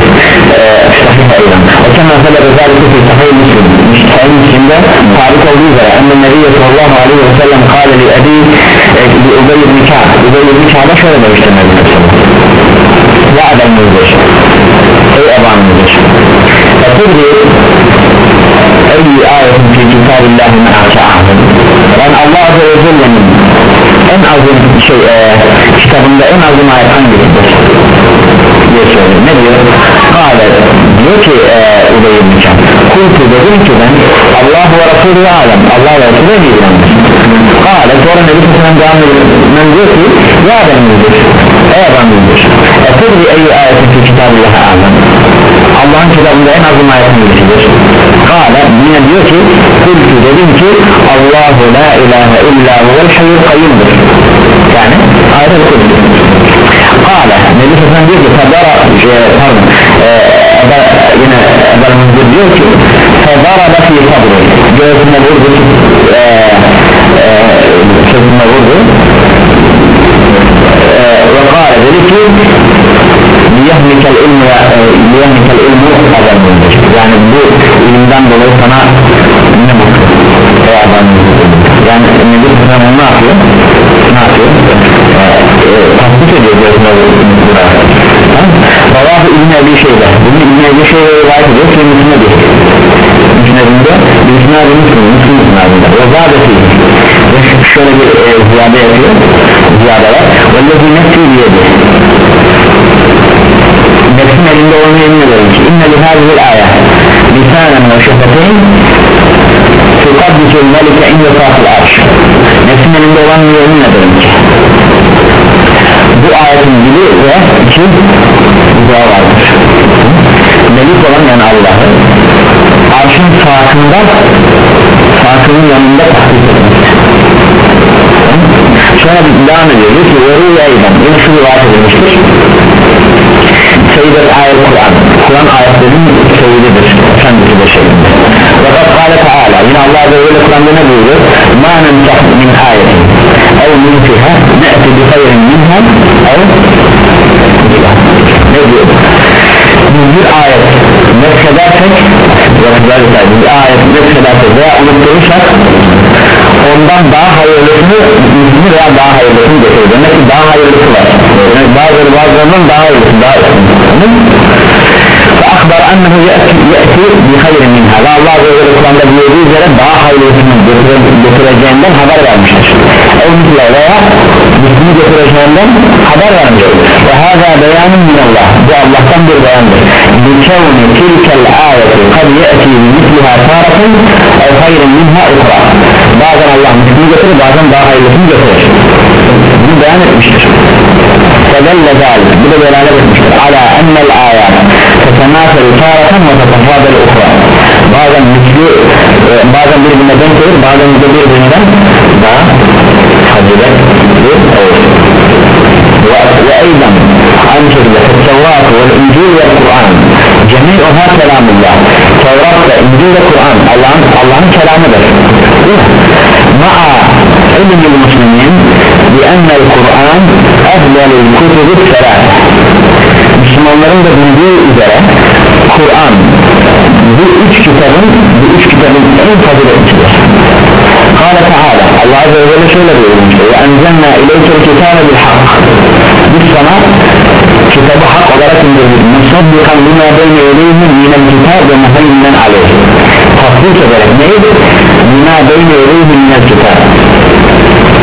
E, sahih aydan ve kema fedef zâlike fi sahih muslim sahih muslimde sabit olduğu üzere emme nebiye sallallahu aleyhi ve sellem kâle li ebi li Ubey ibn Kâb. Ubey ibn Kâb'a şöyle demiştir Nebi ya adam müzir ey müzir Fatırdi Ey ayetin fi kitabillahi me'ake ahmet Yani Allah Azze ve Celle'nin en azim şey e, kitabında en azim ayet hangisidir? Diye soruyor. Ne diyor? Kale. Diyor ki e, Ubey'in Nikam Kultu dedim ki ben Allah ve Resulü alem. Allah ve Resulü bilgilendir Kale sonra Nebi Sassanem devam ediyor diyor ki ya ben müdür ey adam müdür e tedri ey ayetin fi kitabillahi alem Allah'ın kitabında en azim ayet hangisidir Kale yine diyor ki Kultu dedim ki Allahu la ilahe illa huvel hayyul kayyumdur. Yani ayet kurdu Kale Nebi Sassanem diyor ki Fadara diyor ki Fadara da fi sabri göğsüne vurdu. E, e, sözüne vurdu. E, ve kâle dedi ki liyehmikel ilmu liyehmikel ilmu Ebel Munzir yani bu ilimden dolayı sana ne Munzir yani Nebi Sassanem ne yapıyor? Ne yapıyor? Tasdik ediyor göğsüne vurdu Ravahı İbn Ebi Şeybe. Bunu İbn Ebi Şeybe rivayet ediyor. Ki Müsned'inde Müsned'i Müsned'i Müsned'i Müsned'inde Ve zadeti Ve şöyle bir e, ziyade yapıyor Ziyade var. Vellezi nefsi diyedi Nefsin elinde olanı yemin ederim ki İnne lihâzil ayet Lisanen ve şefeteyn Tukaddisul melike inne sahil arş Nefsin elinde olan yemin ederim ki. Bu ayetin dili ve iki dua vardır melik olan yani Allah'ı arşın farkında farkının yanında taklit edilmiştir sonra devam ediyor. Diyor ki veru yaydan yine şu rivayet edilmiştir. Seyyidet ayet Kur'an. Kur'an ayetlerin seyyididir. Efendisi de şeklinde. Fakat kâle teâlâ. Yine Allah ve Celle Kur'an'da ne buyuruyor? Mâ nemsah min ayetin ev minfiha ne'ti bi hayrin minha ev ne diyor? Biz bir ayet nefsedersek bir ayet nefsedersek veya unutturursak ondan daha hayırlısını yüzünü veya daha hayırlısını getirir demek ki daha hayırlısı var. Demek bazıları bazılarından daha hayırlısı daha üstün. Akbar ennehu ye'ti bi hayrin minha. Ve Allah Azze ve Kur'an'da buyurduğu üzere daha hayırlısını getireceğinden haber vermiştir evlilikle veya bütünü getireceğinden haber vermiştir ve hâzâ beyanın minallah bu Allah'tan bir beyandır likevni tilkel ayeti kad ye'ti misliha taratin ev hayrin minha ukra bazen Allah bütünü getirir bazen daha hayırlısını getirir bunu beyan etmiştir فدل ذلك etmiştir ala ennel ayat tetemâfel târaten ve tetefâdel ukra bazen misli e, bazen birbirine denk gelir bazen de birbirinden daha faziletli olur. Ve aynı şekilde Tevrat ve İncil ve Kur'an cemi'uha kelamullah Tevrat ve İncil ve Kur'an Allah'ın Allah'ın kelamıdır. Ma'a ilmi muslimin bi ennel Kur'an efdelil kutubu selam. Müslümanların da bildiği üzere Kur'an bu üç kitabın bu üç kitabın en faziletlidir Kale Teala Allah Azze ve Celle şöyle buyurmuştur Ve enzenna ileykel kitabe bil hak Biz sana kitabı hak olarak indirdik. Musaddikan lima beyne eleyhim minel kitab ve muhayyinen aleyh. Tatbik ederek neydi? Lima beyne eleyhim minel kitab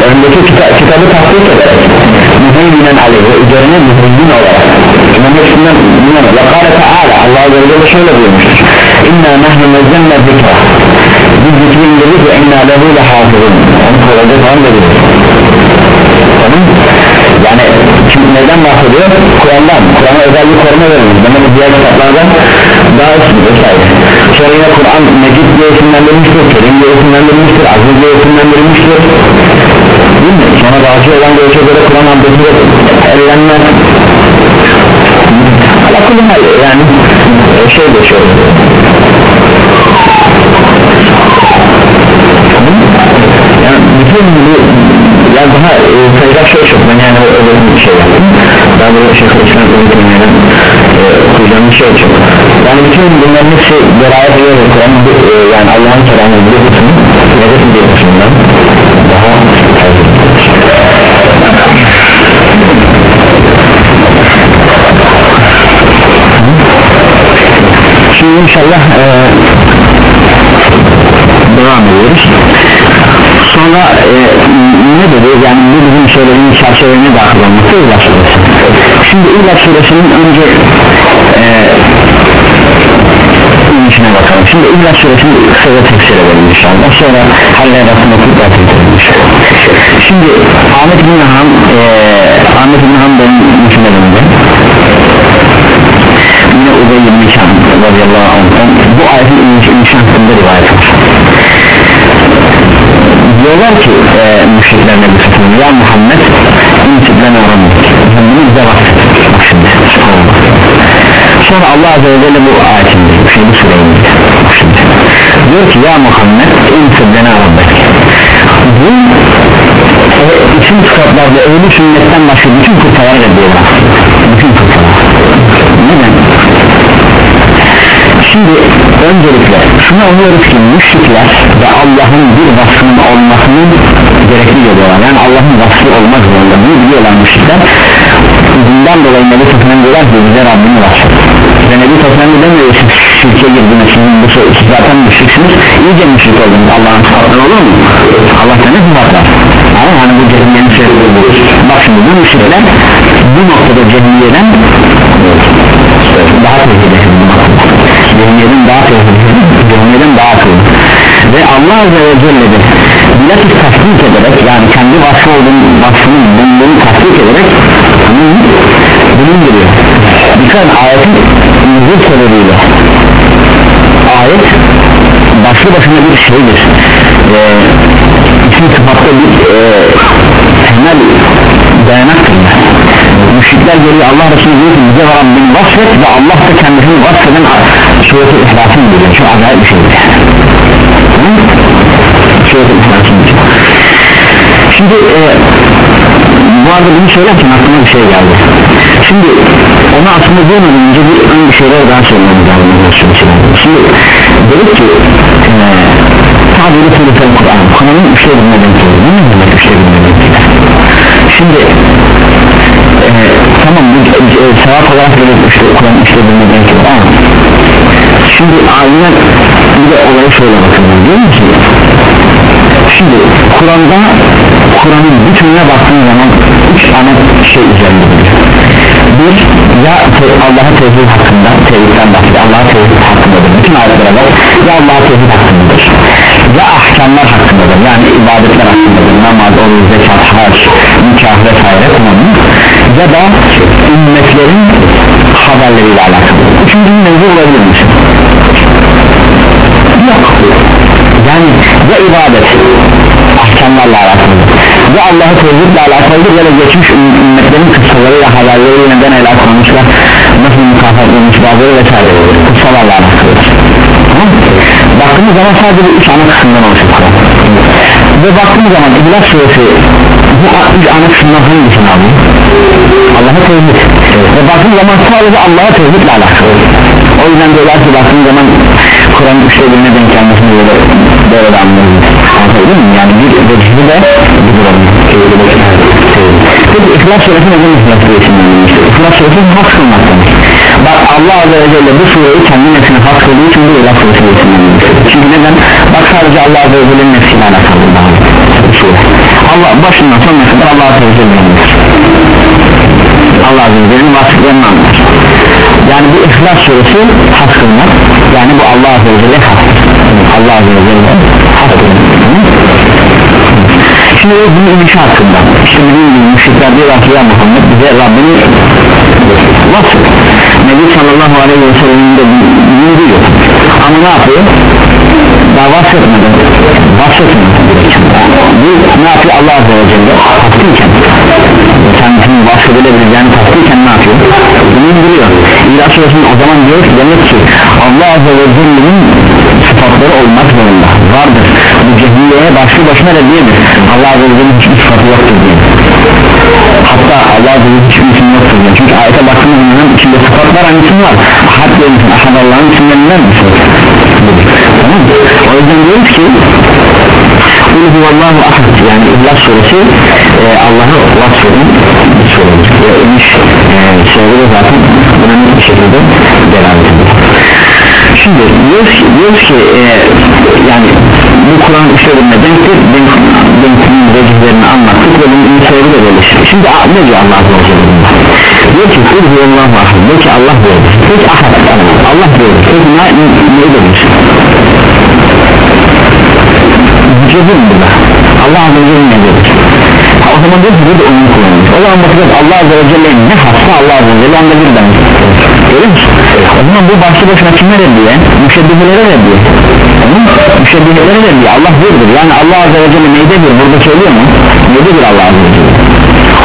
Öndeki kita kitabı tatbik ederek müheyinen aleyhi üzerine müheyyin olarak. Bunun hepsinden bunlar ve kâle teâlâ Allah Azze ve Celle şöyle buyurmuştur. İnna nahnu nezzemne zikra. Biz zikri indirdik ve inna lehu lehafizun onu da bilir tamam yani şimdi neden bahsediyor? Kur'an'dan, Kur'an'a özel bir koruma verilmiş demek ki diğer kitaplardan daha üstün vesaire yine Kur'an Mecid diye isimlendirilmiştir, Kerim diye isimlendirilmiştir, Aziz diye isimlendirilmiştir. Değil mi? sonra razı olan görüşe göre Kur'an abdesti de ellenmez. Ala kulli hal yani e, şey geçiyor yani bütün bu yani daha e, şey çok ben yani öyle bir şey. yaptım daha böyle Şeyh İslam öğretmenlerden e, okuyacağım bir şey çok yani bütün bunların hepsi beraber ediyor Kur'an'ın bu, e, yani Allah'ın kelamı bir kısmı nefes bir kısmından daha Şimdi inşallah e, devam ediyoruz. Sonra e, ne dedi? Yani bu bizim söylediğimiz çerçevelerine dahil olması suresi şimdi İlah suresinin önce e, içine bakalım. Şimdi İlah suresini kısaca tefsir edelim inşallah. Sonra haller arasında okuyup inşallah. Şimdi Ahmet bin Han e, Ahmet bin Han benim düşünelimde yine Ubey bin Nişan radıyallahu anh'tan bu ayetin inşa hakkında rivayet var diyorlar ki e, müşrikler Nebi Sıfır'ın ya Muhammed intiblene aramak bunu bize bahset bak şimdi sonra Allah Azze ve Celle bu ayetinde bu şey bu sureyinde bak diyor ki ya Muhammed intiblene aramak bu e, bütün kitaplarda ölü sünnetten başka bütün kurtalar reddiyorlar bütün kurtalar neden? Şimdi öncelikle şunu anlıyoruz ki müşrikler ve Allah'ın bir vasfının olmasının gerekli görüyorlar. Yani Allah'ın vasfı olmak zorunda. Bunu biliyorlar müşrikler. Bundan dolayı Nebi Tasman diyorlar ki bize Rabbini vasfı ve Nebi Tasman demiyor siz şirke girdiniz sizin bu siz zaten müşriksiniz. İyice müşrik oldunuz. Allah'ın sıfatları olur mu? Allah'ta ne sıfat ama hani bu cehmiyenin söylediği bu bak şimdi bu müşrikler bu noktada cehmiyeden cehmiyetin daha tehlikeli cehmiyetin daha akıllı ve Allah Azze ve Celle de bilakis tasdik ederek yani kendi vasfı olduğunu vasfının bulunduğunu tasdik ederek bulunduruyor. Dikkat ayetin nüzul sebebiyle. Ayet başlı başına bir şeydir. Ee, isim sıfatta bir e, temel müşrikler geliyor Allah Resulü diyor ki bize Rabbim vasfet ve Allah da kendisini vasfeden sureti ihlasını biliyor çok acayip bir şeydir sureti şimdi e, bu arada bunu söylerken aklıma bir şey geldi. Şimdi onu aslında duymadan önce bir, bir şeyler daha söylememiz lazım şimdi dedik ki e, tabiri sürüfen Kur'an. Kur'an'ın üçte birine denk geliyor ne demek üçte şimdi e, tamam bu e, sevap olarak işte Kur'an denk geliyor ama şimdi alimler bir de olaya şöyle bakıyorlar değil mi? Şimdi Kur'an'da Kur'an'ın bütününe baktığın zaman üç ana şey üzerinde bir. Ya Allah'a tevhid hakkında tevhidden bahsediyor Allah'a tevhid hakkındadır bütün ayetlere bak ya Allah'a tevhid hakkındadır. Ya ahkamlar hakkındadır yani ibadetler hakkındadır namaz, oruç, zekat, hac, nikah vesaire tamam ya da ümmetlerin haberleriyle alakalı. Üçüncü mevzu olabilir misin? yok. Yani ya ibadet ahkamlarla alakalı ya Allah'ı tevhidle alakalıdır ya da geçmiş ümmetlerin kıssalarıyla haberleriyle neden ele konmuşlar nasıl mükafat olmuş bazıları vesaire. Kıssalarla alakalıdır tamam. Baktığımız zaman sadece üç ana kısımdan oluşur ve baktığımız zaman İhlas suresi bu üç ana kısımdan hangisini alıyor Allah'a tevhid. Ve baktığımız zaman sadece Allah'a tevhidle alakalı. O yüzden diyorlar ki baktığımız zaman Kur'an üçte birine denk gelmesini böyle böyle de anlıyoruz anladın mı yani bir vecihi de bir durum peki İhlas suresi neden İhlas suresi İhlas suresi hak kılmak Bak Allah Azze ve Celle bu sureyi kendi nefsine hak olduğu için bu Ilah suresi Çünkü neden? Bak sadece Allah Azze ve Celle'nin nefsiyle alakalı Allah başından sonuna kadar Allah Azze ve Celle'nin Allah Azze ve Celle'nin vasıflarını anlar. Yani bu İhlas suresi hak kılmak yani bu Allah Azze ve Celle hak Allah Azze ve Celle hak Şimdi bunun inişi hakkında Şimdi müşrikler diyorlar ki ya Muhammed bize Rabbini vasıf Nebi sallallahu aleyhi ve sellem'in de buyuruyor Ama ne yapıyor? Daha vasfetmeden Vasfetmeden Bu ne yapıyor? Allah Azze ve Celle Hakkıyken Kendisinin vasfedilebileceğini hakkıyken ne yapıyor? Bunu indiriyor. İlah suresinin o zaman diyor ki demek ki Allah Azze ve Celle'nin sıfatları olmak zorunda. Vardır. Bu cehilleye başlı başına reddiyedir Allah Azze ve Celle'nin hiçbir sıfatı yoktur. diye hatta Allah Azze ve hiçbir isim yoktur. Diye çünkü ayete baktığımız zaman içinde sıfat var hangi isim var. Ahad diye isim ahad Allah'ın isimlerinden bir sıfat tamam mı? o yüzden diyoruz ki Kul huvallahu ahad. Yani İhlas suresi e, Allah'ı vasfedin bir suredir ve iniş e, zaten buna net bir şekilde delalet ediyor. Şimdi diyoruz ki, diyoruz ki e, yani bu Kur'an işlerine denktir denk, denklinin vecihlerini anlattık ve bunun intiharı da böyle. Şimdi ne diyor Allah Azze ve Celle diyor ki kul huvallahu ahad. Diyor ki Allah diyordur peki ahad. Allah diyordur peki ne, ne, edebilir vücudun burada Allah Azze ve Celle ne diyor? O zaman diyor ki burada onun kullanılmış o zaman bakacağız Allah Azze ve Celle ne hasta Allah Azze ve Celle onda bir ben görüyor musun? O zaman bu başlı başına kimler ediyor? Müşebbihilere ediyor müşebbihilere ediyor Allah birdir yani Allah Azze ve Celle neyde bir burada söylüyor mu? Neyde bir Allah Azze ve Celle?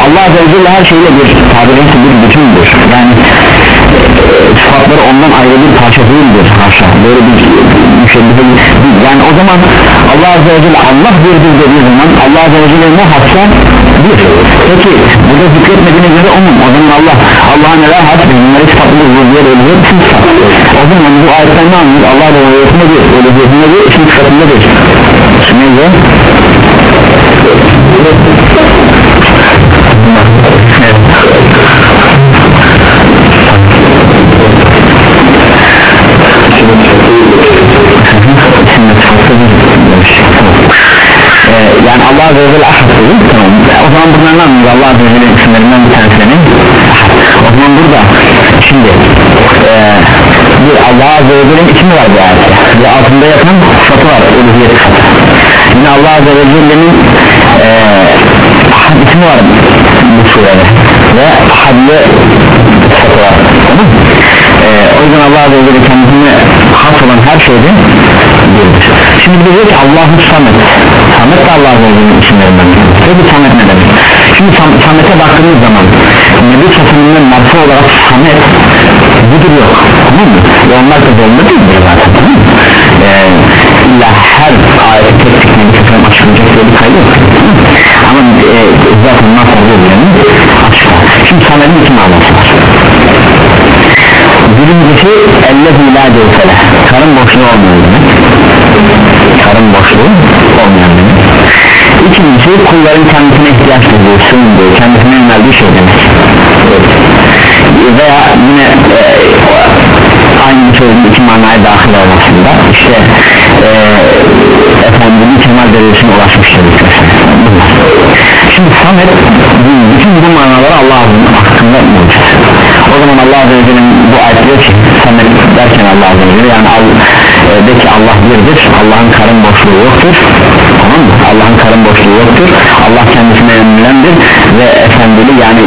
Allah Azze ve Celle her şeyle bir tabirisi bir bütündür. Yani sıfatları ondan ayrı bir parça değildir haşa. Böyle bir müşebbihe değil. Yani o zaman Allah Azze ve Celle Allah birdir dediği zaman Allah Azze ve Celle ne hassa bir. Peki burada zikretmediğine göre onun o zaman Allah Allah'a neler had bunları sıfatlı rüzgar ölüyor isim sıfat o zaman bu ayetten ne anlıyor? Allah da ölüyetinde bir ölüyetinde bir isim sıfatında bir ne diyor Ee, buradan ne anlıyoruz Allah Azze ve Celle'nin isimlerinden bir tanesinin. O zaman burada şimdi e, bir Allah Azze ve var bu ayette. Ve altında yatan sıfatı var. Uluhiyet sıfatı. Yine Allah Azze ve Celle'nin e, var bu surede. Ve ahadlı sıfatı var. Tamam? Ee, o yüzden Allah Azze kendisine has olan her şeyde birdir şimdi bir de diyor ki Allahu Samet. Samet de Allah Azze ve Celle'nin isimlerinden. Peki Samet ne demek şimdi Sam Samet'e baktığımız zaman Nebi Sassan'ın marfa olarak Samet budur yok tamam mı ve onlar da zorunda değildir zaten tamam mı ee, her ayet tek tek Nebi Sassan'ın açıklayacak diye bir kaydı yok ama e, zaten nasıl oluyor yani açıklar. Şimdi Samet'in iki manası var. Birincisi ellezi la cevfele karın boşluğu olmuyor demek. Karın boşluğu olmuyor demek ikincisi kulların kendisine ihtiyaç duyduğu sığındığı kendisine yöneldiği şey demek. Veya yine e, aynı sözün iki manaya dahil olmasında işte e, efendinin kemal derecesine ulaşmıştır şimdi Samet bütün bu manaları Allah'ın hakkında mevcut o zaman Allah Azze ve Celle'nin bu ayet diyor ki Samet derken Allah Azze ve Celle yani al, e, de ki Allah birdir Allah'ın karın boşluğu yoktur tamam mı? Allah'ın karın boşluğu yoktur. Allah kendisine yönelendir ve efendili yani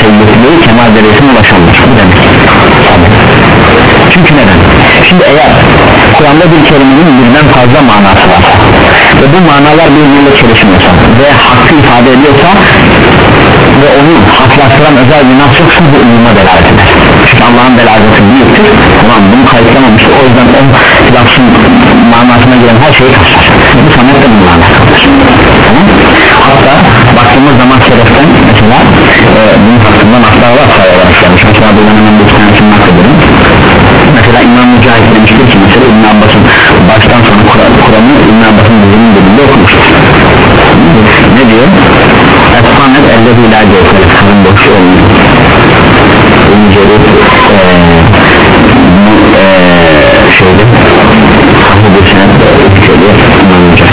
seyyidliği kemal derecesine ulaşandır. Bu demek. Çünkü neden? Şimdi eğer Kur'an'da bir kelimenin birden fazla manası var ve bu manalar birbiriyle çelişmiyorsa ve hakkı ifade ediyorsa ve onu haklaştıran özel bir nas yoksa bu umuma delalet eder çünkü Allah'ın delaleti büyüktür. Tamam bunu kayıtlamamıştır o yüzden o lafın manasına giren her şeyi kapsar bu samet de bununla hatta baktığımız zaman şereften mesela e, bunun hakkında naslar var sayılar işlenmiş mesela buradan hemen bir tanesini nakledelim mesela İmam Mücahit demiştir ki mesela İbn Abbas'ın baştan sona Kur'an'ı İbn Abbas'ın dizinin dilinde okumuştur. Ne diyor? Esfanet ellezi la cevfele kalın boşu olmuyor incelip e, bu e, şeyde sahibi senetle ülkeli bulunacak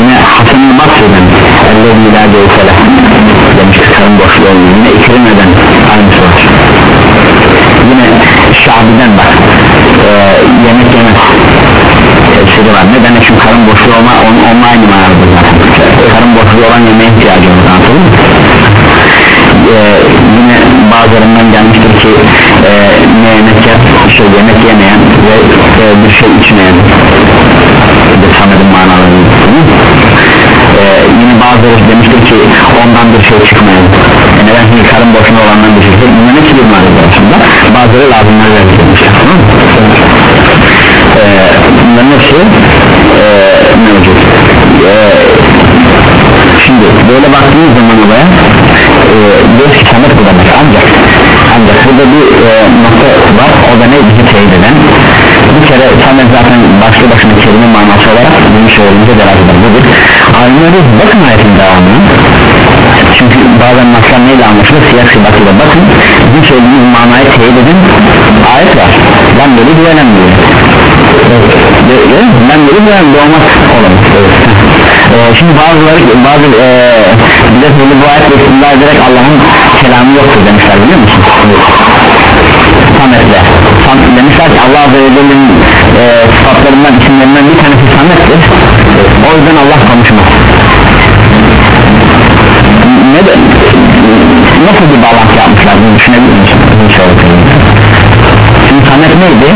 yine Hasan-ı Basri'den Elle Miladi Ufelah demiştik sarın boşluğu yine ikrimeden aynısı var. Yine Şabi'den bak e, yemek yemez tefsiri var. Neden çünkü karın boşluğu olma, on, onunla aynı manadır zaten karın boşluğu olan yemeğe ihtiyacı olur mı? Bazılarından gelmiştir ki e, ne yemek yer, şey yemek yemeyen ve e, bir şey içmeyen. De sanırım manaları ee, yine bazıları demiştir ki ondan bir şey çıkmayan. E, neden? Çünkü karın boşluğu olandan bir şey bunların hepsi bir manada aslında. Bazıları lazımları verilmişler tamam mı? Ee, bunların hepsi e, mevcut. Ee, şimdi böyle baktığımız zaman olaya e, diyoruz ki samet bu demek ancak ancak burada bir e, nokta var. O da ne? Bizi teyit eden. Bir kere samet zaten başlı başına kelime manası olarak bunu söyleyince beraber budur. Alimleri bakın ayetin devamını çünkü bazen naslar neyle anlaşılır? Siyah sıfatıyla bakın. Bizim söylediğimiz manayı teyit eden ayet var. Ben böyle güvenemiyorum ben böyle güvenemiyorum doğmak olamaz ee, şimdi bazıları bazı e, bize böyle bu ayetle istimdar ederek Allah'ın kelamı yoktur demişler biliyor musun? Samet'le Sam, demişler ki Allah Azze ve Celle'nin e, sıfatlarından isimlerinden bir tanesi Samet'tir o yüzden Allah konuşmaz ne de nasıl bir bağlantı yapmışlar bunu düşünebilir misin? Şimdi Samet neydi?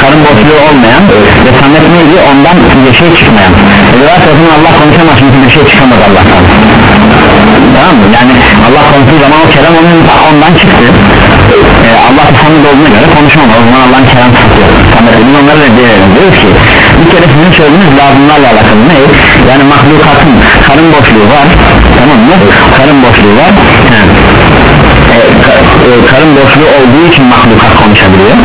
Karın boşluğu olmayan ve Samet neydi? Ondan bir şey çıkmayan. Rivayet tarafından Allah konuşamaz çünkü bir şey çıkamaz Allah'tan. Tamam mı? Yani Allah konuştuğu zaman o kelam onun, ondan çıktı. Ee, Allah Samet olduğuna göre konuşamaz o zaman Allah'ın kelam tutuyor Samet'in onları reddedelim diyoruz ki bir kere sizin söylediğiniz lazımlarla alakalı ne? Yani mahlukatın karın boşluğu var tamam mı? Karın boşluğu var. He. E, e, karın boşluğu olduğu için mahlukat konuşabiliyor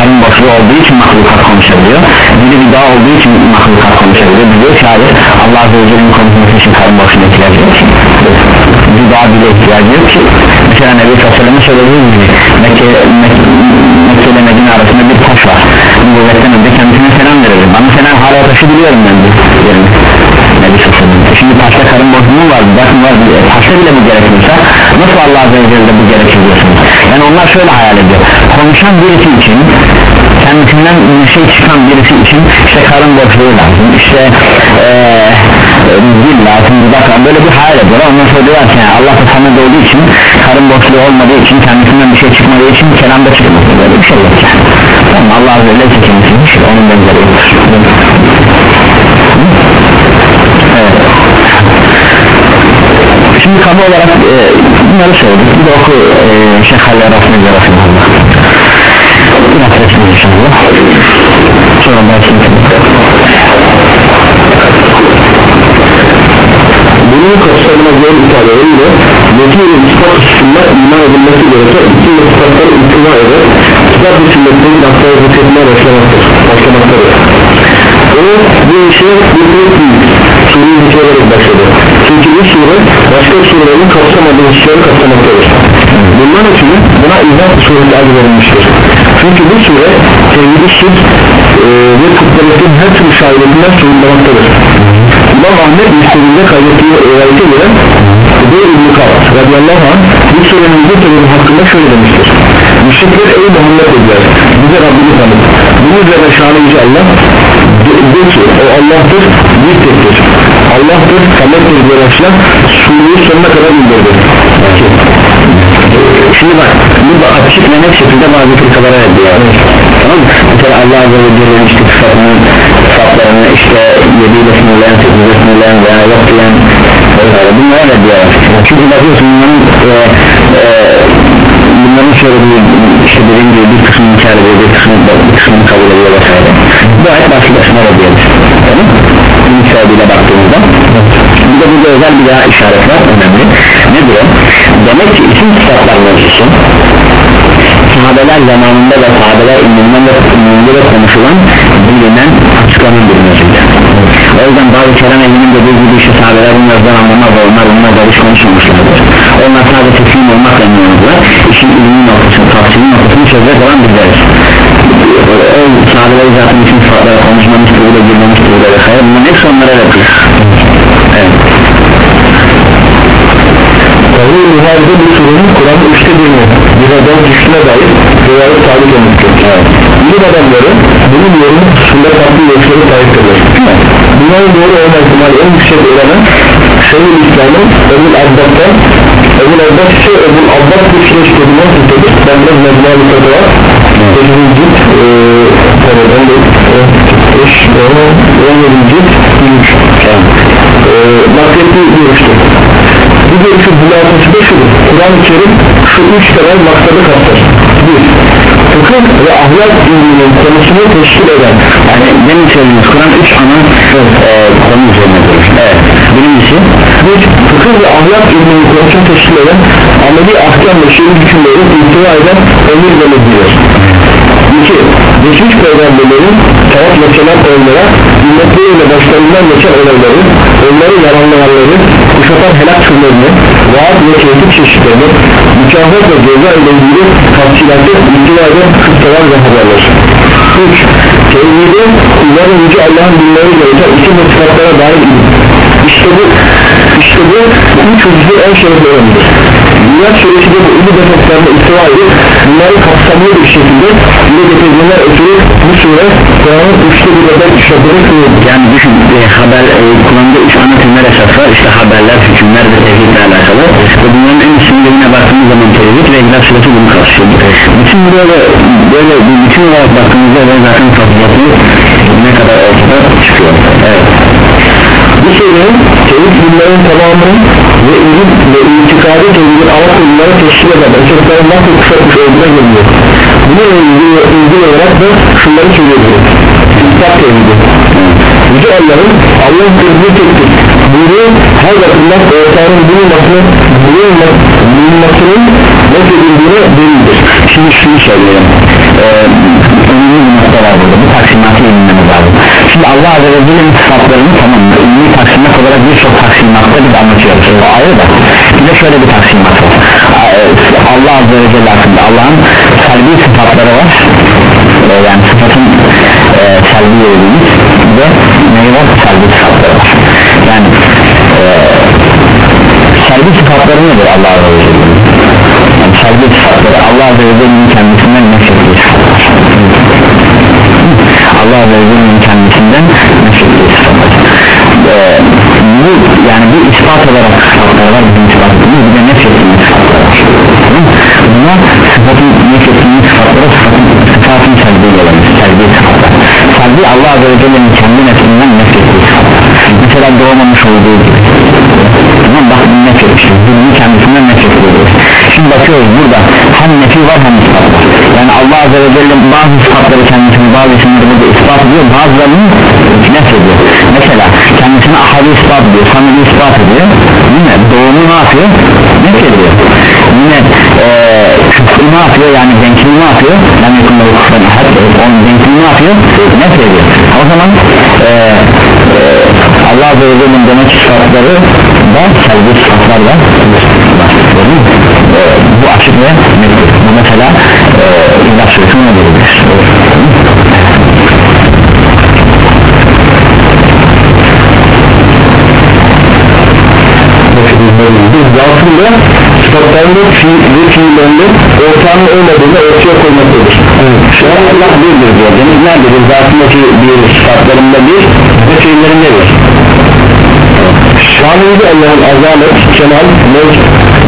karın boşluğu olduğu için mahlukat konuşabiliyor. Biri bir daha olduğu için mahlukat konuşabiliyor. Diyor ki hayır Allah Azze ve Celle'nin konuşması için karın boşluğuna ihtiyacı yok ki. Bir daha bile ihtiyacı yok ki. Mesela Nebi Sallallahu söylediği gibi Mekke, Mekke, Mekke ile Medine arasında bir taş var. Kuvvetten önce kendisine selam verir bana selam hala taşı biliyorum ben diyor Nebi Sallallahu şimdi taşta karın boşluğu var bakın var. E, taşta bile bu gerekiyorsa nasıl Allah Azze ve Celle bu gerekir yani onlar şöyle hayal ediyor konuşan birisi için kendisinden bir şey çıkan birisi için işte karın boşluğu lazım işte ee, dil lazım dudak lazım böyle bir hayal ediyorlar. Ondan sonra diyorlar ki yani Allah Teala olduğu için karın boşluğu olmadığı için kendisinden bir şey çıkmadığı için kelamda çıkmaz. Böyle bir şey yok yani. Tamam Allah Azze ve Celle onun benzeri Şimdi kaba olarak e, bunları söyledik bir de oku e, Şeyh Halil Rahmetli Rahmetullah Biraz resmi inşallah Sonra başlayalım Bunun kapsamına göre ifadeleriyle Nefi'nin kitap üstünde iman edilmesi gereken iki sıfatları ikna eder Kitap ve sünnetleri lafları zikretmeye başlamaktır. Başlamaktadır O bu işe bir büyük Sureyi zikrederek başladı. Çünkü bu sure başka surelerin kapsamadığı işleri kapsamaktadır. Bundan ötürü buna izah suresi adı verilmiştir. Çünkü bu sure tevhidi şirk e, ve kutlamasının her türlü şahidetinden soyunmamaktadır İmam Ahmet Müslüm'ünde kaydettiği rivayete göre Ubey İbn-i Kavat radıyallahu anh bu surenin bu sorunun hakkında şöyle demiştir. Müşrikler ey Muhammed dediler. Bize Rabbini tanıt. Bunun üzerine şanı Allah de, de ki o Allah'tır bir tektir Allah'tır samettir diye başlar sureyi sonuna kadar indirdi. Şimdi bak burada açık ve net şekilde bazı fırkalara reddiyor Tamam mı? Mesela Allah Azze ve Celle'nin işte sıfatının sıfatlarını işte yediyle sınırlayan, sekiziyle sınırlayan veya yok diyen vesaire bunlara reddiyor Çünkü bakıyorsun bunların e, e, bunların söylediği işte dediğim gibi bir kısmını inkar ediyor bir kısmını, bir kısmını kabul ediyor vesaire. Bu ayet başlı başına reddiyoruz Tamam mı? Sebebiyle baktığımızda bir de burada özel bir daha işaret var önemli. Nedir o? demek ki isim sıfatlar mevzusu sahabeler zamanında ve sahabeler ilminden ve ilminde de konuşulan bilinen açıklanan bir mevzuydu. O yüzden bazı kelam ehlinin dediği gibi işte sahabeler bunlardan anlamaz onlar bunlar da hiç konuşmamışlardır. Onlar sadece teslim olmakla inanıyorlar işin ilmi noktasını tafsili noktasını çözecek olan bizleriz o sahabeleri zaten isim sıfatlara konuşmamıştır bile girmemiştir bile vesaire bunların hepsi onlara yapıyor evet. Tabi muharebe bu sorunun Kur'an'ın üçte birini bir adam düştüğüne dair rivayet sabit olmuştur evet. Bilim adamları bunun yerine hususunda farklı görüşleri sahiptirler doğru olma ihtimali en yüksek olanı Şeyhül İslam'ın Ebu'l Abbas'tan Ebu'l Abbas ise Ebu'l Abbas bir süreç dediğinden tutuyor ben biraz mecmual bir tadı var 8. cilt tabi 15 17. cilt 23 naklettiği görüştür bu görüşün hülatası da şudur Kur'an-ı Kerim şu üç temel maksadı kapsar bir fıkıh ve ahlak ilminin konusunu teşkil eden yani demin söylediğiniz Kur'an 3 ana e, konu üzerine durur evet. birincisi bir fıkıh ve ahlak ilminin konusunu teşkil eden ameli ahkam ve şiir hükümleri ihtiva eden emir ve müdürler İki, geçmiş peygamberlerin tavaf yaşanan olaylara, ümmetleriyle başlarından geçen olayları, onları yalanlayanları, kuşatan helak türlerini, vaat ve tehdit çeşitlerini, mükafat ve ceza ile ilgili tafsilatı ihtiva eden kıssalar haberler. 3. Tevhidi, kulların yüce Allah'ın dinleri gereken isim ve sıfatlara dair ilim. İşte bu, işte bu üç hususu en şerefli önemlidir. Dünya suresi de bu. İlim defeklerine ihtiva edip bunları kapsamlı bir şekilde. Dile getirdiğinden ötürü bu sure Kur'an'ın üçte bir bedel işadını kılıyor. yani düşün e, haber e, kullandığı 3 ana temel esas var. İşte haberler hükümler ve tevhidle alakalı. Ve bunların en üstünlerine baktığımız zaman tevhid ve ilah sureti bunu kapsıyor. Bütün böyle böyle bütün olarak baktığımızda ve zaten faziletli ne kadar ortada çıkıyor. Evet Bu surenin tevhid ilimlerin tamamının ve ilim ve itikadi tevhidin ana konuları teşkil eden esasların nasıl kısaltmış olduğuna geliyor. Bununla ilgili, ilgili olarak da şunları söylüyoruz. İspat tevhidi. Yüce Allah'ın Allah'ın tevhidi tektir. Buyruğu her bakımdan ortağının bulunmasını bulunmasının nefredildiğine delildir. şimdi şunu söyleyelim ee, önemli bir nokta var burada. Bu taksimatı inmemiz lazım. Şimdi Allah Azze ve Celle'nin sıfatlarını tamam mı ilmi taksimat olarak birçok taksimatta biz anlatıyoruz. O ayrı da. Bir de şöyle bir taksimat var. Ee, Allah Azze ve Celle hakkında Allah'ın selbi sıfatları var. Ee, yani sıfatın e, selbi dediğimiz ve neyi var selbi sıfatları var selbi sıfatları nedir Allah Azze ve Celle'nin yani selbi sıfatları Allah Azze ve Celle'nin kendisinden nefrettiği sıfatlar Allah Azze ve Celle'nin kendisinden nefrettiği sıfatlar ee, bu yani bir ispat olarak sıfatlar var bizim ettiğimiz. Bir de nefrettiğimiz sıfatlar var buna sıfatın nefrettiğimiz sıfatlara sıfatın, sıfatın selbi olanı selbi sıfatlar selbi Allah Azze ve Celle'nin kendi bakıyoruz burada. Hem nefi var hem ispat var. Yani Allah Azze ve Celle bazı sıfatları kendisini bazı isimleri burada ispat ediyor. Bazılarını nefrediyor mesela kendisine ahadi ispat ediyor samimi ispat ediyor. Yine doğumu ne yapıyor? Nefrediyor yine ee, küfrü ne yapıyor? Yani denkliği ne yapıyor? Yani yakında bu küfrün ahad onun denkliği ne yapıyor? Nefrediyor o zaman ee, ee, Allah Azze ve Celle'nin demek sıfatları da selvi sıfatlar da var ee, bu açık nettir bu mesela e, İlah Suresi'ne ne verilir Biz zatında sıfatlarında fiil ve fiillerinde ortağının olmadığını ortaya koymaktadır. şu an Allah birdir diyor deniz nerededir? Zatındaki bir sıfatlarında bir ve fiillerinde bir. Şanıydı Allah'ın azamet, kemal, mevc,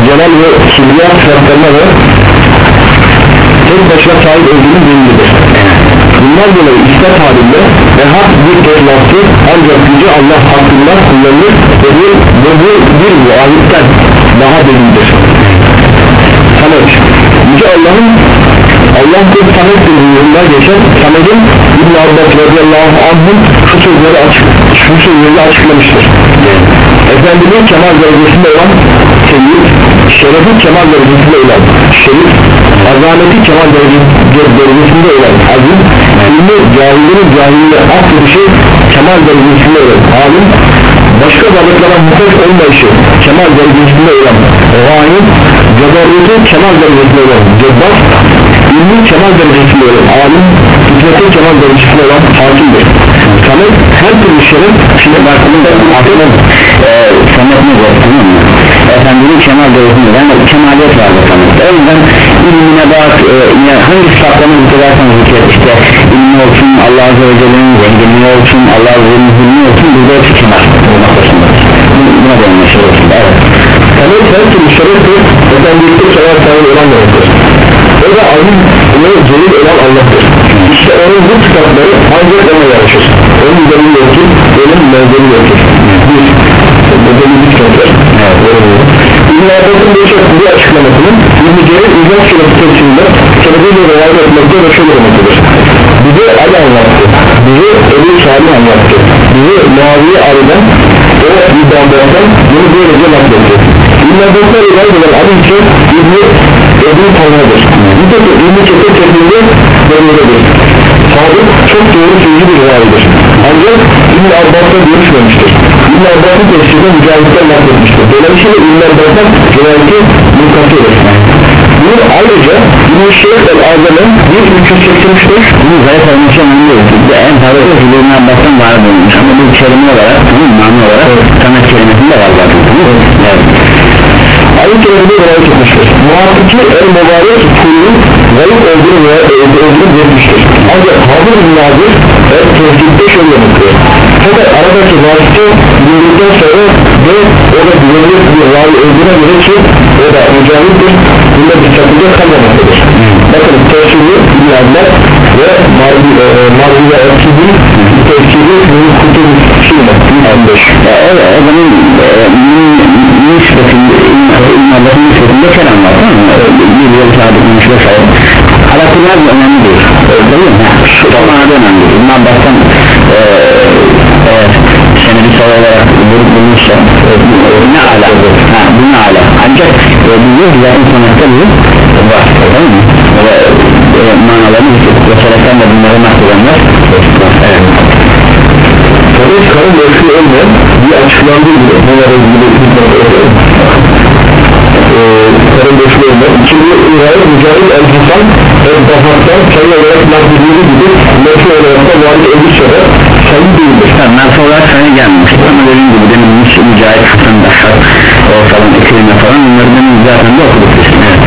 celal ve kibriya sıfatlarına ve tek başına sahip olduğunu delilidir. Bunlar dolayı ispat halinde ve hak bir tek lafı ancak Yüce Allah hakkında kullanılır ve bu, ve bu bir muayitten daha delildir. Samet Yüce Allah'ın Allah bir Samet'tir buyruğunda geçen Samet'in İbn Abbas radıyallahu anh'ın şu sözleri açık şu sözleri açıklamıştır. Efendiliğin kemal derecesinde olan seyyid, şerefi kemal derecesinde olan şerif, azameti kemal derece- derecesinde olan azim, ilmi cahilinin cahilliğine af bir şey kemal derecesinde olan alim, başka varlıklara muhtaç olmayışı kemal derecesinde olan gayet, cebareti kemal derecesinde olan cebbar, ilmi kemal derecesinde olan alim, hikmeti kemal derecesinde olan hakimdir. Samet her türlü şeref, şimdi baktığında aklına e, Samet ne diyor tamam mı? Efendinin kemal derecesinde yani kemaliyet vardı Samet'te o yüzden ilmine bak e, ya hangi sıfatlarını zikredersen zikret işte ilmi olsun Allah Azze ve Celle'nin zenginliği olsun Allah Azze ve Celle'nin olsun burada hepsi kenar noktasında buna değinmek istiyorsun evet. Temel her türlü şereftir Efendilikte kenar sahibi olan demektir O da aziz ve celil olan Allah'tır. İşte onun bu kitapları ancak ona yaraşır. Onun delili yoktur, onun mevzeli yoktur. Bir, bu delili kitaplar İbn Abbas'ın birçok bir açıklamasının İbn-i Celil İzah Şeref'i tefsirinde Şerefiyle rivayet etmekte ve şöyle demektedir Bize Ali anlattı. Bize Ebu Sami anlattı. Bize Muaviye Ali'den O İbn Abbas'tan bunu böylece nakletti. İbn Abbas'tan rivayet eden Ali ise İbn-i Ebu Talha'dır. Nitekim İbn-i Ketir tefsirinde böyledir Sadık çok doğru sözcü bir rivayettir. Ancak İbn Abbas'la görüşmemiştir İbn Abbas'ın tefsirinde mücahitler nakletmiştir Dolayısıyla İbn Abbas'tan rivayeti mülkatıdır Bunu ayrıca İbn-i Şeyh el-Azam'ın 1385 bunu zayıf önemli değil Bizde en fazla Hülya'nın Abbas'tan var bulmuş ama bu kelime olarak mı? mani olarak sanat kelimesinde var zaten. Mı? evet. Ayet kelimede rivayet etmiştir. Muhakkiki el-Mübarek kulun zayıf olduğunu ve olduğunu belirtmiştir. Ancak Hazır bin Nazir el tevkidde şöyle yapıyor Fakat aradaki vasıtı bildikten sonra ve o da güvenilir bir ravi olduğuna göre ki o da mücahittir bunda bir sakınca kalmamaktadır. Bakın tefsiri İlhanlar ve Marzi ve Ekibin tefsiri Mülk Kutubu Şilme 15 Ya evet o zaman nispetinde Allah'ın nispetinde kelam var tamam mı? Bir yıl sadık nispet sayı Halatırlar da önemli değil. Değil mi? Şu manada önemli değil. İbn Abbas'tan eğer senedi sayı olarak vurup bulmuşsa ne ala? Ha, bu ne ala? Ancak e, biliyor ki zaten sonuçta bir var tamam mı? Ve e, manalarını ve seleften de bunları nakledenler evet. Fakat karın boşluğu olmayan bir açıklandığı gibi. Bunlara ilgili Eee boşluğu olmayan İkinci rivayet Mücahit El-Hasan El-Bahat'tan sayı olarak nakledildiği gibi Mefi olarak da Vali Elisa'da sayı değildir Tabii mersi olarak sana gelmiştir ama dediğim gibi demin Mücahit, Hasan, Dahşat o falan, Ekrime falan bunları demin zaten de okuduk biz evet.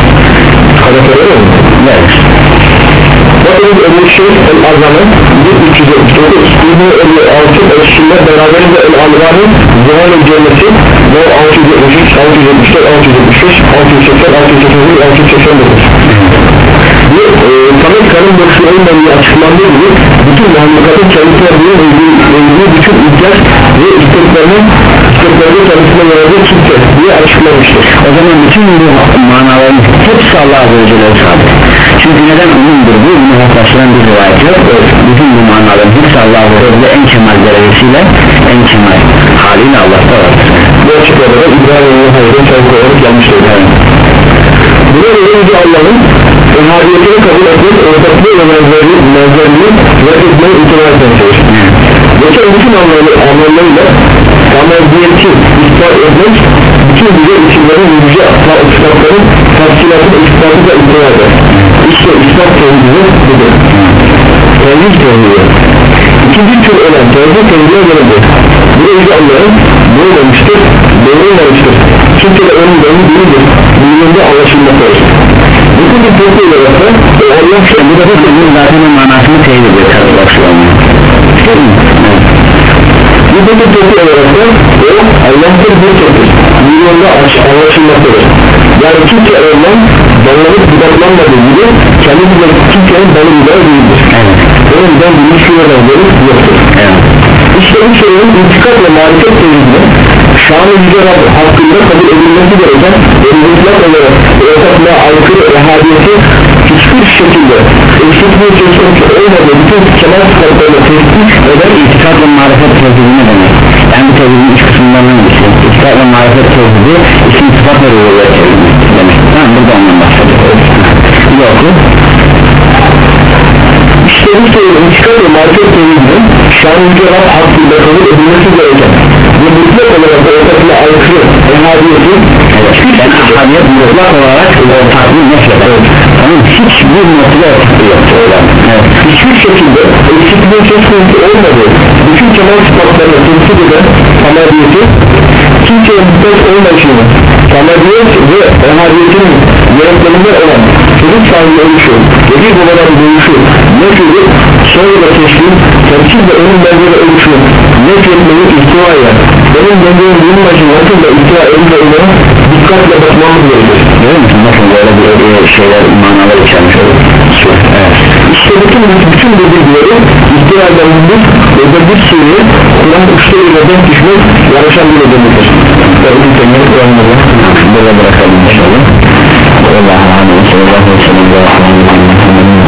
Kadar öyle mi? evet. Bakınız Ebu Şeyh El-Azam'ın 1379 İbni Ebu Altı Eşşinler beraberinde El-Alvan'ın Zuhal El-Cenneti No 673, 674, 675, 680, 681, 689 Bu e, Samet Karın boşluğu olmadığı açıklandığı gibi bütün mahlukatın kendisine verildiği bütün ihtiyaç ve isteklerinin isteklerinin kendisine yaradığı kimse diye açıklamıştır. o zaman bütün bu manaların hepsi Allah Azze ve Celle'ye çünkü neden umumdur bu bunu hafifleştiren bir rivayet yok bütün bu manaların hepsi Allah Azze ve Celle en kemal derecesiyle en kemal haliyle Allah'ta vardır Bu açıklamada İbrahim'in hayırın çabuk olarak gelmiştir. Yani. Buna göre Allah'ın ehadiyetini kabul etmek, ortaklığı ve menzerliği reddetmeyi itibar etmektedir. Geçen bütün anlamlarıyla amerdiyeti ispat etmek, bütün güzel isimlerin ve yüce sıfatların tafsilatını ispatı da itibardır. İşte ispat tevhidi budur. Tevhid tevhidi. İkinci tür olan tevhid tevhidine gelindir. Bu Yüce Allah'ın böylemiştir, böylemiştir. Çünkü de onun belli değildir. Bilginde anlaşılmaktadır. Bütün bir tevhid olarak da o Allah bu da bu zaten o manasını teyit ediyor tabi başlıyor Bu bir tevhid olarak da o Allah'tır bir tevhid. Milyonda anlaşılmaktadır. Yani kimse ondan bağlanıp budaklanmadığı gibi kendi gibi kimsenin balı budağı değildir. evet. O yüzden bir müşkülerden gelip yoktur. evet. İşte bu şeyin intikal ve marifet tevhidine şan-ı yüce Rab hakkında kabul edilmesi gereken mutlak olarak ortaklığa aykırı ehadiyeti hiçbir şekilde eksikliği söz konusu olmadığı bütün kemal sıfatlarına tespit eden İtikad ve marifet ne demek? Yani bu tevhidin üç kısımlarından birisi İtikad ve marifet tevhidi isim sıfat ve rüviyet tevhidi demek. Tamam burada ondan bahsediyoruz. Bir oku İşte bu şeyin intikal ve marifet tevhidinin şan-ı yüce Rab hakkında kabul edilmesi gereken ve mutlak olarak ortaklığa aykırı ehadiyeti Ben ahadiyet mutlak olarak ortaklığı nefret Tamam hiçbir noktada ortaklığı yok Evet. hiçbir şekilde eksikliği söz konusu olmadığı bütün kemal sıfatlarına temsil eden samadiyeti kimseye muhtaç olmayışını samadiyet ve ehadiyetinin yönetlerinden olan çocuk sahibi oluşu bir babaların doğuşu nefiri sonra da teşkil temsil ve onun benzeri oluşu nefretmenin ihtivaya benim dediğim bunun başına nasıl da ihtiva edilme ile dikkatle bakmamız gerekir değil mi? Bakın böyle bir şeyler manalar içermiş olur. Evet. İşte bütün, bütün bu bilgileri ihtiyacdan bulduk ve de bir sürü Kur'an uçta ile denk düşmek yarışan bir ödemektir ve bu temel Kur'an'ımıza burada bırakalım inşallah. Allah'a emanet olun. Allah'a emanet olun.